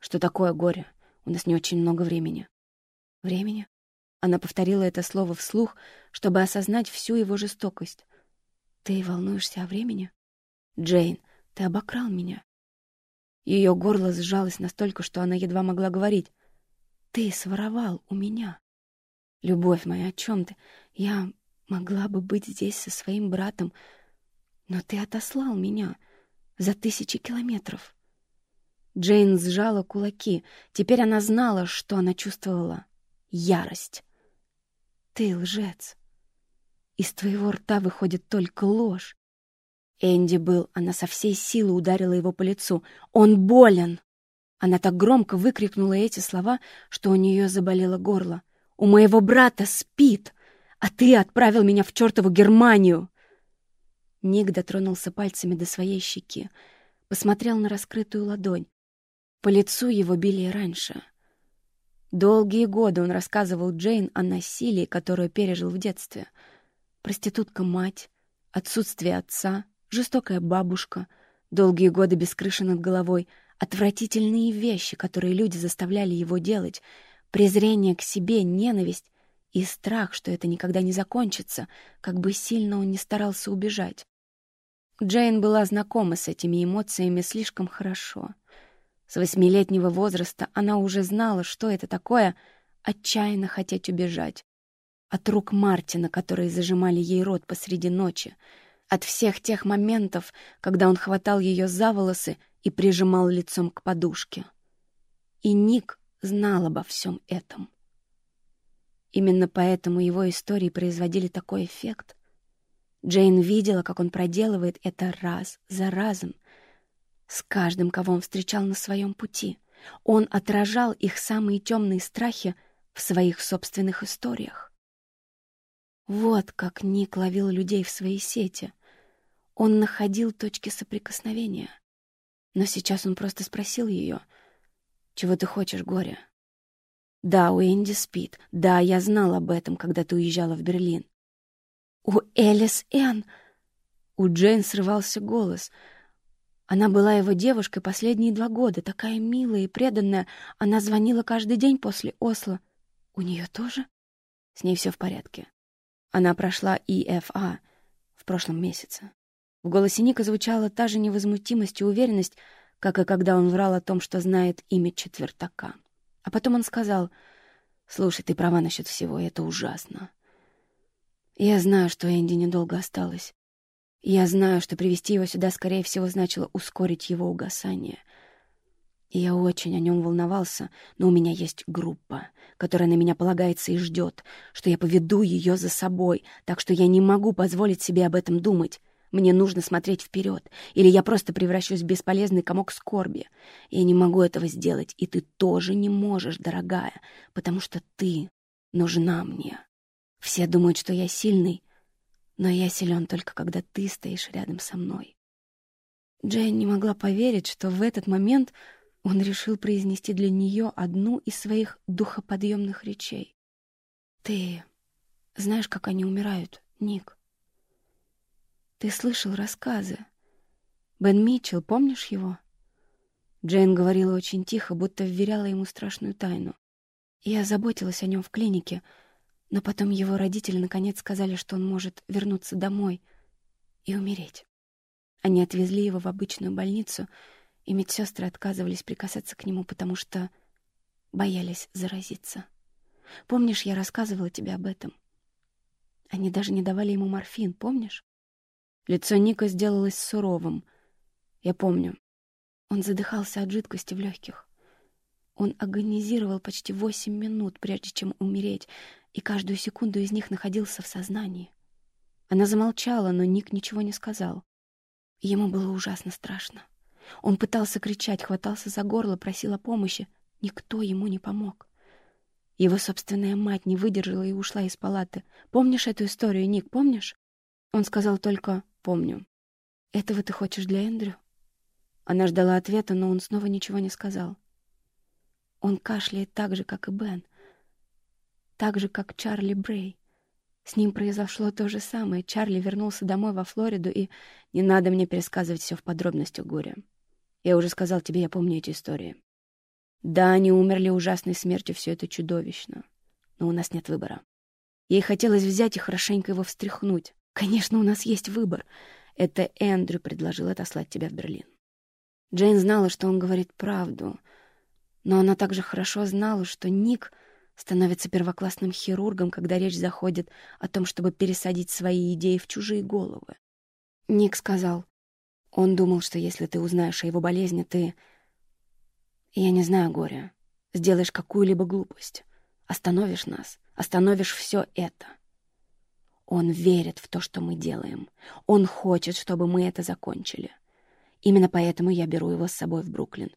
Что такое горе? У нас не очень много времени. Времени? Она повторила это слово вслух, чтобы осознать всю его жестокость. «Ты волнуешься о времени?» «Джейн, ты обокрал меня». Ее горло сжалось настолько, что она едва могла говорить. «Ты своровал у меня». «Любовь моя, о чем ты? Я могла бы быть здесь со своим братом, но ты отослал меня за тысячи километров». Джейн сжала кулаки. Теперь она знала, что она чувствовала. Ярость. Ты лжец. Из твоего рта выходит только ложь. Энди был, она со всей силы ударила его по лицу. Он болен! Она так громко выкрикнула эти слова, что у нее заболело горло. «У моего брата спит, а ты отправил меня в чертову Германию!» Ник дотронулся пальцами до своей щеки, посмотрел на раскрытую ладонь. По лицу его били раньше. Долгие годы он рассказывал Джейн о насилии, которое пережил в детстве. Проститутка-мать, отсутствие отца, жестокая бабушка, долгие годы без крыши над головой, отвратительные вещи, которые люди заставляли его делать, презрение к себе, ненависть и страх, что это никогда не закончится, как бы сильно он ни старался убежать. Джейн была знакома с этими эмоциями слишком хорошо. С восьмилетнего возраста она уже знала, что это такое — отчаянно хотеть убежать. От рук Мартина, которые зажимали ей рот посреди ночи, от всех тех моментов, когда он хватал ее за волосы и прижимал лицом к подушке. И Ник знал обо всем этом. Именно поэтому его истории производили такой эффект. Джейн видела, как он проделывает это раз за разом, с каждым, кого он встречал на своем пути. Он отражал их самые темные страхи в своих собственных историях. Вот как Ник ловил людей в своей сети. Он находил точки соприкосновения. Но сейчас он просто спросил ее, «Чего ты хочешь, горе?» «Да, у Энди спит. Да, я знал об этом, когда ты уезжала в Берлин». «У Элис Энн...» У Джейн срывался голос — она была его девушкой последние два года, такая милая и преданная. Она звонила каждый день после Осло. У нее тоже? С ней все в порядке. Она прошла ИФА в прошлом месяце. В голосе Ника звучала та же невозмутимость и уверенность, как и когда он врал о том, что знает имя четвертака. А потом он сказал, «Слушай, ты права насчет всего, это ужасно. Я знаю, что Энди недолго осталось. Я знаю, что привести его сюда, скорее всего, значило ускорить его угасание. И я очень о нем волновался, но у меня есть группа, которая на меня полагается и ждет, что я поведу ее за собой, так что я не могу позволить себе об этом думать. Мне нужно смотреть вперед, или я просто превращусь в бесполезный комок скорби. Я не могу этого сделать, и ты тоже не можешь, дорогая, потому что ты нужна мне. Все думают, что я сильный, но я силен только, когда ты стоишь рядом со мной. Джейн не могла поверить, что в этот момент он решил произнести для нее одну из своих духоподъемных речей. «Ты знаешь, как они умирают, Ник? Ты слышал рассказы. Бен Митчелл, помнишь его?» Джейн говорила очень тихо, будто вверяла ему страшную тайну. Я заботилась о нем в клинике — но потом его родители наконец сказали, что он может вернуться домой и умереть. Они отвезли его в обычную больницу, и медсестры отказывались прикасаться к нему, потому что боялись заразиться. Помнишь, я рассказывала тебе об этом? Они даже не давали ему морфин, помнишь? Лицо Ника сделалось суровым. Я помню. Он задыхался от жидкости в легких. Он агонизировал почти восемь минут, прежде чем умереть, и каждую секунду из них находился в сознании. Она замолчала, но Ник ничего не сказал. Ему было ужасно страшно. Он пытался кричать, хватался за горло, просил о помощи. Никто ему не помог. Его собственная мать не выдержала и ушла из палаты. Помнишь эту историю, Ник, помнишь? Он сказал только «помню». «Этого ты хочешь для Эндрю?» Она ждала ответа, но он снова ничего не сказал. Он кашляет так же, как и Бен. Так же, как Чарли Брей. С ним произошло то же самое. Чарли вернулся домой во Флориду, и не надо мне пересказывать все в подробностях горя. Я уже сказал тебе, я помню эти истории. Да, они умерли ужасной смертью, все это чудовищно. Но у нас нет выбора. Ей хотелось взять и хорошенько его встряхнуть. Конечно, у нас есть выбор. Это Эндрю предложил отослать тебя в Берлин. Джейн знала, что он говорит правду, но она также хорошо знала, что Ник становится первоклассным хирургом, когда речь заходит о том, чтобы пересадить свои идеи в чужие головы. Ник сказал, он думал, что если ты узнаешь о его болезни, ты... Я не знаю, Горя, сделаешь какую-либо глупость, остановишь нас, остановишь все это. Он верит в то, что мы делаем. Он хочет, чтобы мы это закончили. Именно поэтому я беру его с собой в Бруклин.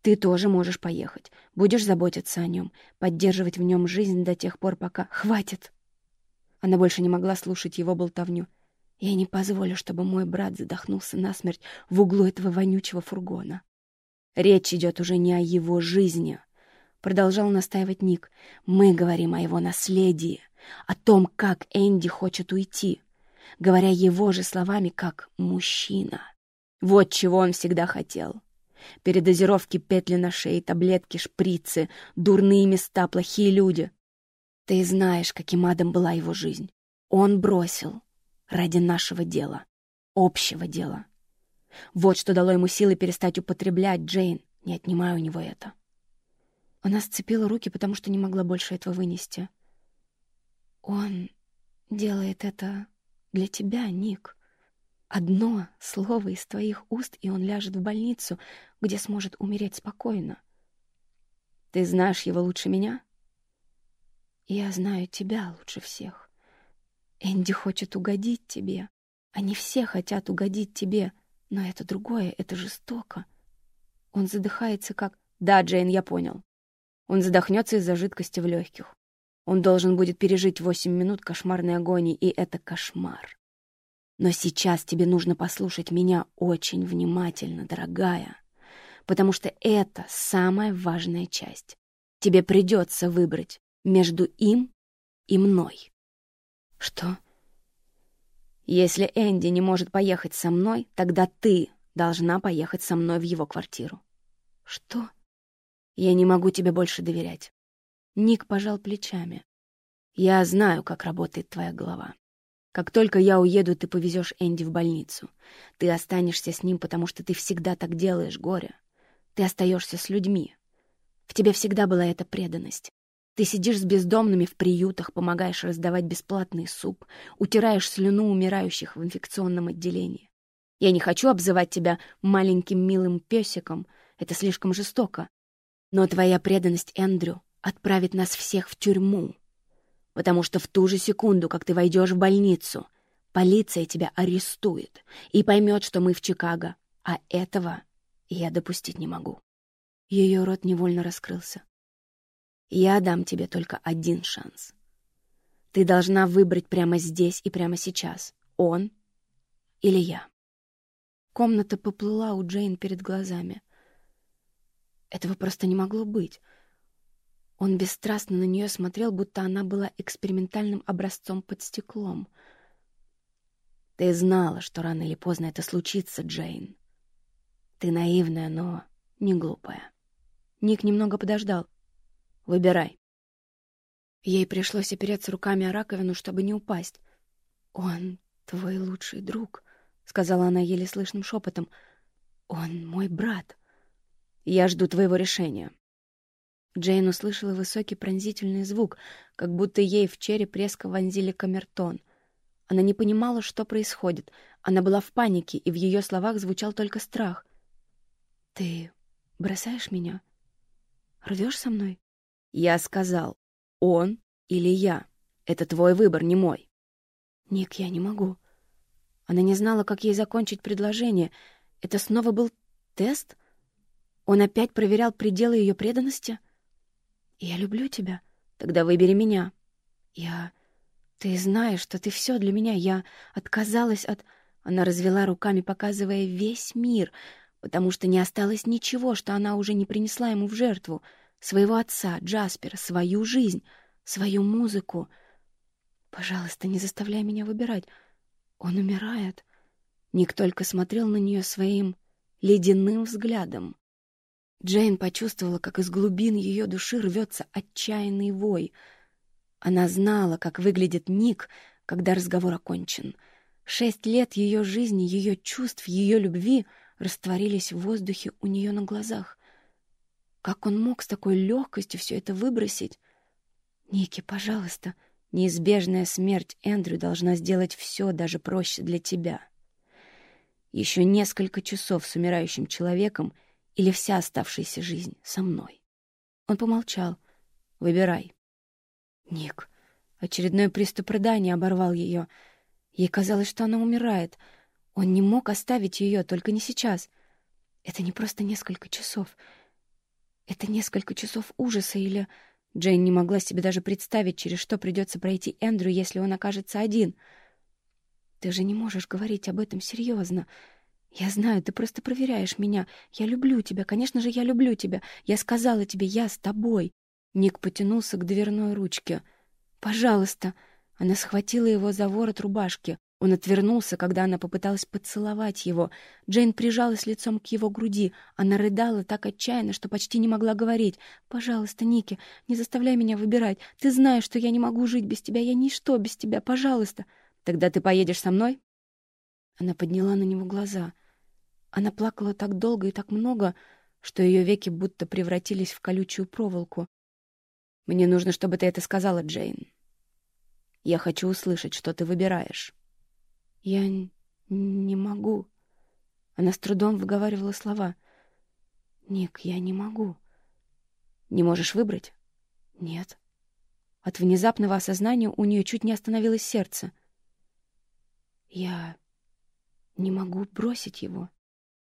Ты тоже можешь поехать. Будешь заботиться о нем, поддерживать в нем жизнь до тех пор, пока... Хватит!» Она больше не могла слушать его болтовню. «Я не позволю, чтобы мой брат задохнулся насмерть в углу этого вонючего фургона. Речь идет уже не о его жизни», — продолжал настаивать Ник. «Мы говорим о его наследии, о том, как Энди хочет уйти, говоря его же словами, как мужчина. Вот чего он всегда хотел. Передозировки, петли на шее, таблетки, шприцы, дурные места, плохие люди. Ты знаешь, каким адом была его жизнь. Он бросил ради нашего дела, общего дела. Вот что дало ему силы перестать употреблять, Джейн. Не отнимай у него это. Она сцепила руки, потому что не могла больше этого вынести. Он делает это для тебя, Ник. Одно слово из твоих уст, и он ляжет в больницу, где сможет умереть спокойно. Ты знаешь его лучше меня? Я знаю тебя лучше всех. Энди хочет угодить тебе. Они все хотят угодить тебе, но это другое, это жестоко. Он задыхается как... Да, Джейн, я понял. Он задохнется из-за жидкости в легких. Он должен будет пережить восемь минут кошмарной агонии, и это кошмар. Но сейчас тебе нужно послушать меня очень внимательно, дорогая, потому что это самая важная часть. Тебе придется выбрать между им и мной. Что? Если Энди не может поехать со мной, тогда ты должна поехать со мной в его квартиру. Что? Я не могу тебе больше доверять. Ник пожал плечами. Я знаю, как работает твоя голова. Как только я уеду, ты повезешь Энди в больницу. Ты останешься с ним, потому что ты всегда так делаешь, горе. Ты остаешься с людьми. В тебе всегда была эта преданность. Ты сидишь с бездомными в приютах, помогаешь раздавать бесплатный суп, утираешь слюну умирающих в инфекционном отделении. Я не хочу обзывать тебя маленьким милым песиком, это слишком жестоко. Но твоя преданность Эндрю отправит нас всех в тюрьму потому что в ту же секунду, как ты войдешь в больницу, полиция тебя арестует и поймет, что мы в Чикаго, а этого я допустить не могу. Ее рот невольно раскрылся. Я дам тебе только один шанс. Ты должна выбрать прямо здесь и прямо сейчас, он или я. Комната поплыла у Джейн перед глазами. Этого просто не могло быть. Он бесстрастно на нее смотрел, будто она была экспериментальным образцом под стеклом. «Ты знала, что рано или поздно это случится, Джейн. Ты наивная, но не глупая». Ник немного подождал. «Выбирай». Ей пришлось опереться руками о раковину, чтобы не упасть. «Он твой лучший друг», — сказала она еле слышным шепотом. «Он мой брат». «Я жду твоего решения», Джейн услышала высокий пронзительный звук, как будто ей в череп резко вонзили камертон. Она не понимала, что происходит. Она была в панике, и в ее словах звучал только страх. «Ты бросаешь меня? Рвешь со мной?» «Я сказал, он или я. Это твой выбор, не мой». «Ник, я не могу». Она не знала, как ей закончить предложение. Это снова был тест? Он опять проверял пределы ее преданности?» «Я люблю тебя», Тогда выбери меня». «Я... Ты знаешь, что ты все для меня. Я отказалась от...» Она развела руками, показывая весь мир, потому что не осталось ничего, что она уже не принесла ему в жертву. Своего отца, Джаспера, свою жизнь, свою музыку. «Пожалуйста, не заставляй меня выбирать. Он умирает». Ник только смотрел на нее своим ледяным взглядом. Джейн почувствовала, как из глубин ее души рвется отчаянный вой. Она знала, как выглядит Ник, когда разговор окончен. Шесть лет ее жизни, ее чувств, ее любви растворились в воздухе у нее на глазах. Как он мог с такой легкостью все это выбросить? «Ники, пожалуйста, неизбежная смерть Эндрю должна сделать все даже проще для тебя». Еще несколько часов с умирающим человеком или вся оставшаяся жизнь со мной. Он помолчал. «Выбирай». «Ник». Очередной приступ рыдания оборвал ее. Ей казалось, что она умирает. Он не мог оставить ее, только не сейчас. Это не просто несколько часов. Это несколько часов ужаса или... Джейн не могла себе даже представить, через что придется пройти Эндрю, если он окажется один — ты же не можешь говорить об этом серьезно. Я знаю, ты просто проверяешь меня. Я люблю тебя, конечно же, я люблю тебя. Я сказала тебе, я с тобой. Ник потянулся к дверной ручке. «Пожалуйста!» Она схватила его за ворот рубашки. Он отвернулся, когда она попыталась поцеловать его. Джейн прижалась лицом к его груди. Она рыдала так отчаянно, что почти не могла говорить. «Пожалуйста, Ники, не заставляй меня выбирать. Ты знаешь, что я не могу жить без тебя. Я ничто без тебя. Пожалуйста!» Тогда ты поедешь со мной?» Она подняла на него глаза. Она плакала так долго и так много, что ее веки будто превратились в колючую проволоку. «Мне нужно, чтобы ты это сказала, Джейн. Я хочу услышать, что ты выбираешь». «Я не могу». Она с трудом выговаривала слова. «Ник, я не могу». «Не можешь выбрать?» «Нет». От внезапного осознания у нее чуть не остановилось сердце — я не могу бросить его.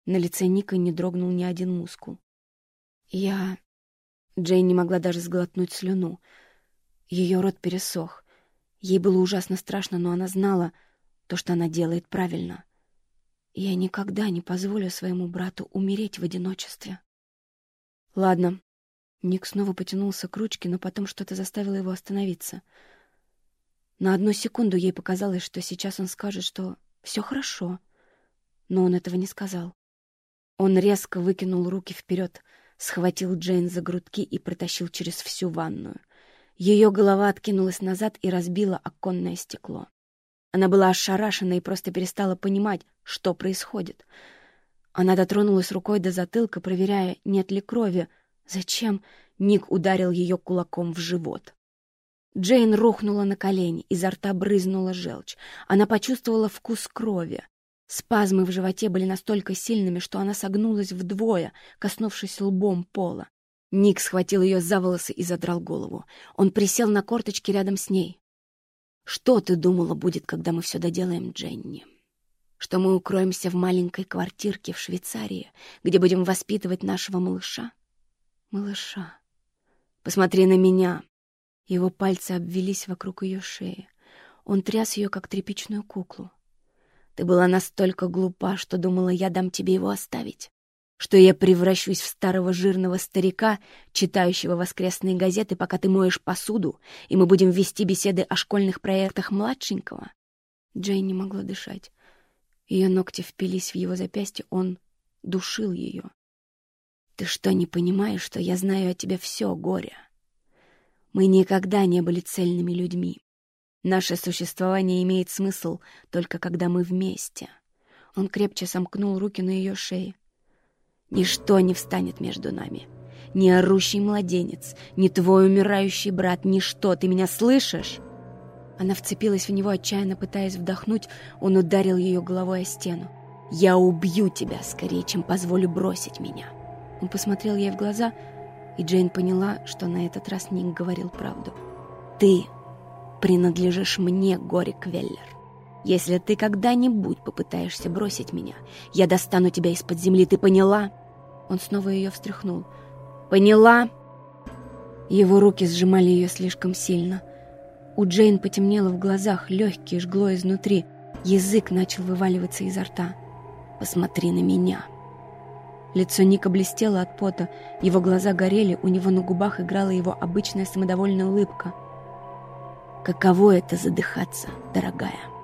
На лице Ника не дрогнул ни один мускул. Я... Джейн не могла даже сглотнуть слюну. Ее рот пересох. Ей было ужасно страшно, но она знала то, что она делает правильно. Я никогда не позволю своему брату умереть в одиночестве. Ладно. Ник снова потянулся к ручке, но потом что-то заставило его остановиться — на одну секунду ей показалось, что сейчас он скажет, что все хорошо, но он этого не сказал. Он резко выкинул руки вперед, схватил Джейн за грудки и протащил через всю ванную. Ее голова откинулась назад и разбила оконное стекло. Она была ошарашена и просто перестала понимать, что происходит. Она дотронулась рукой до затылка, проверяя, нет ли крови. Зачем? Ник ударил ее кулаком в живот. Джейн рухнула на колени, изо рта брызнула желчь. Она почувствовала вкус крови. Спазмы в животе были настолько сильными, что она согнулась вдвое, коснувшись лбом пола. Ник схватил ее за волосы и задрал голову. Он присел на корточки рядом с ней. «Что ты думала будет, когда мы все доделаем, Дженни? Что мы укроемся в маленькой квартирке в Швейцарии, где будем воспитывать нашего малыша? Малыша. Посмотри на меня. Его пальцы обвелись вокруг ее шеи. Он тряс ее, как тряпичную куклу. «Ты была настолько глупа, что думала, я дам тебе его оставить, что я превращусь в старого жирного старика, читающего воскресные газеты, пока ты моешь посуду, и мы будем вести беседы о школьных проектах младшенького». Джейн не могла дышать. Ее ногти впились в его запястье, он душил ее. «Ты что, не понимаешь, что я знаю о тебе все, горе?» Мы никогда не были цельными людьми. Наше существование имеет смысл только когда мы вместе. Он крепче сомкнул руки на ее шее. Ничто не встанет между нами. Ни орущий младенец, ни твой умирающий брат, ничто. Ты меня слышишь? Она вцепилась в него, отчаянно пытаясь вдохнуть. Он ударил ее головой о стену. «Я убью тебя скорее, чем позволю бросить меня». Он посмотрел ей в глаза, и Джейн поняла, что на этот раз Ник говорил правду. «Ты принадлежишь мне, Горик Веллер. Если ты когда-нибудь попытаешься бросить меня, я достану тебя из-под земли, ты поняла?» Он снова ее встряхнул. «Поняла?» Его руки сжимали ее слишком сильно. У Джейн потемнело в глазах, легкие жгло изнутри. Язык начал вываливаться изо рта. «Посмотри на меня!» Лицо Ника блестело от пота, его глаза горели, у него на губах играла его обычная самодовольная улыбка. «Каково это задыхаться, дорогая?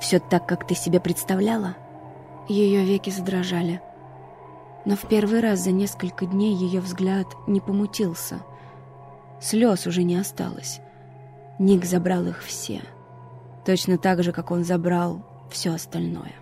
Все так, как ты себе представляла?» Ее веки задрожали. Но в первый раз за несколько дней ее взгляд не помутился. Слез уже не осталось. Ник забрал их все. Точно так же, как он забрал все остальное.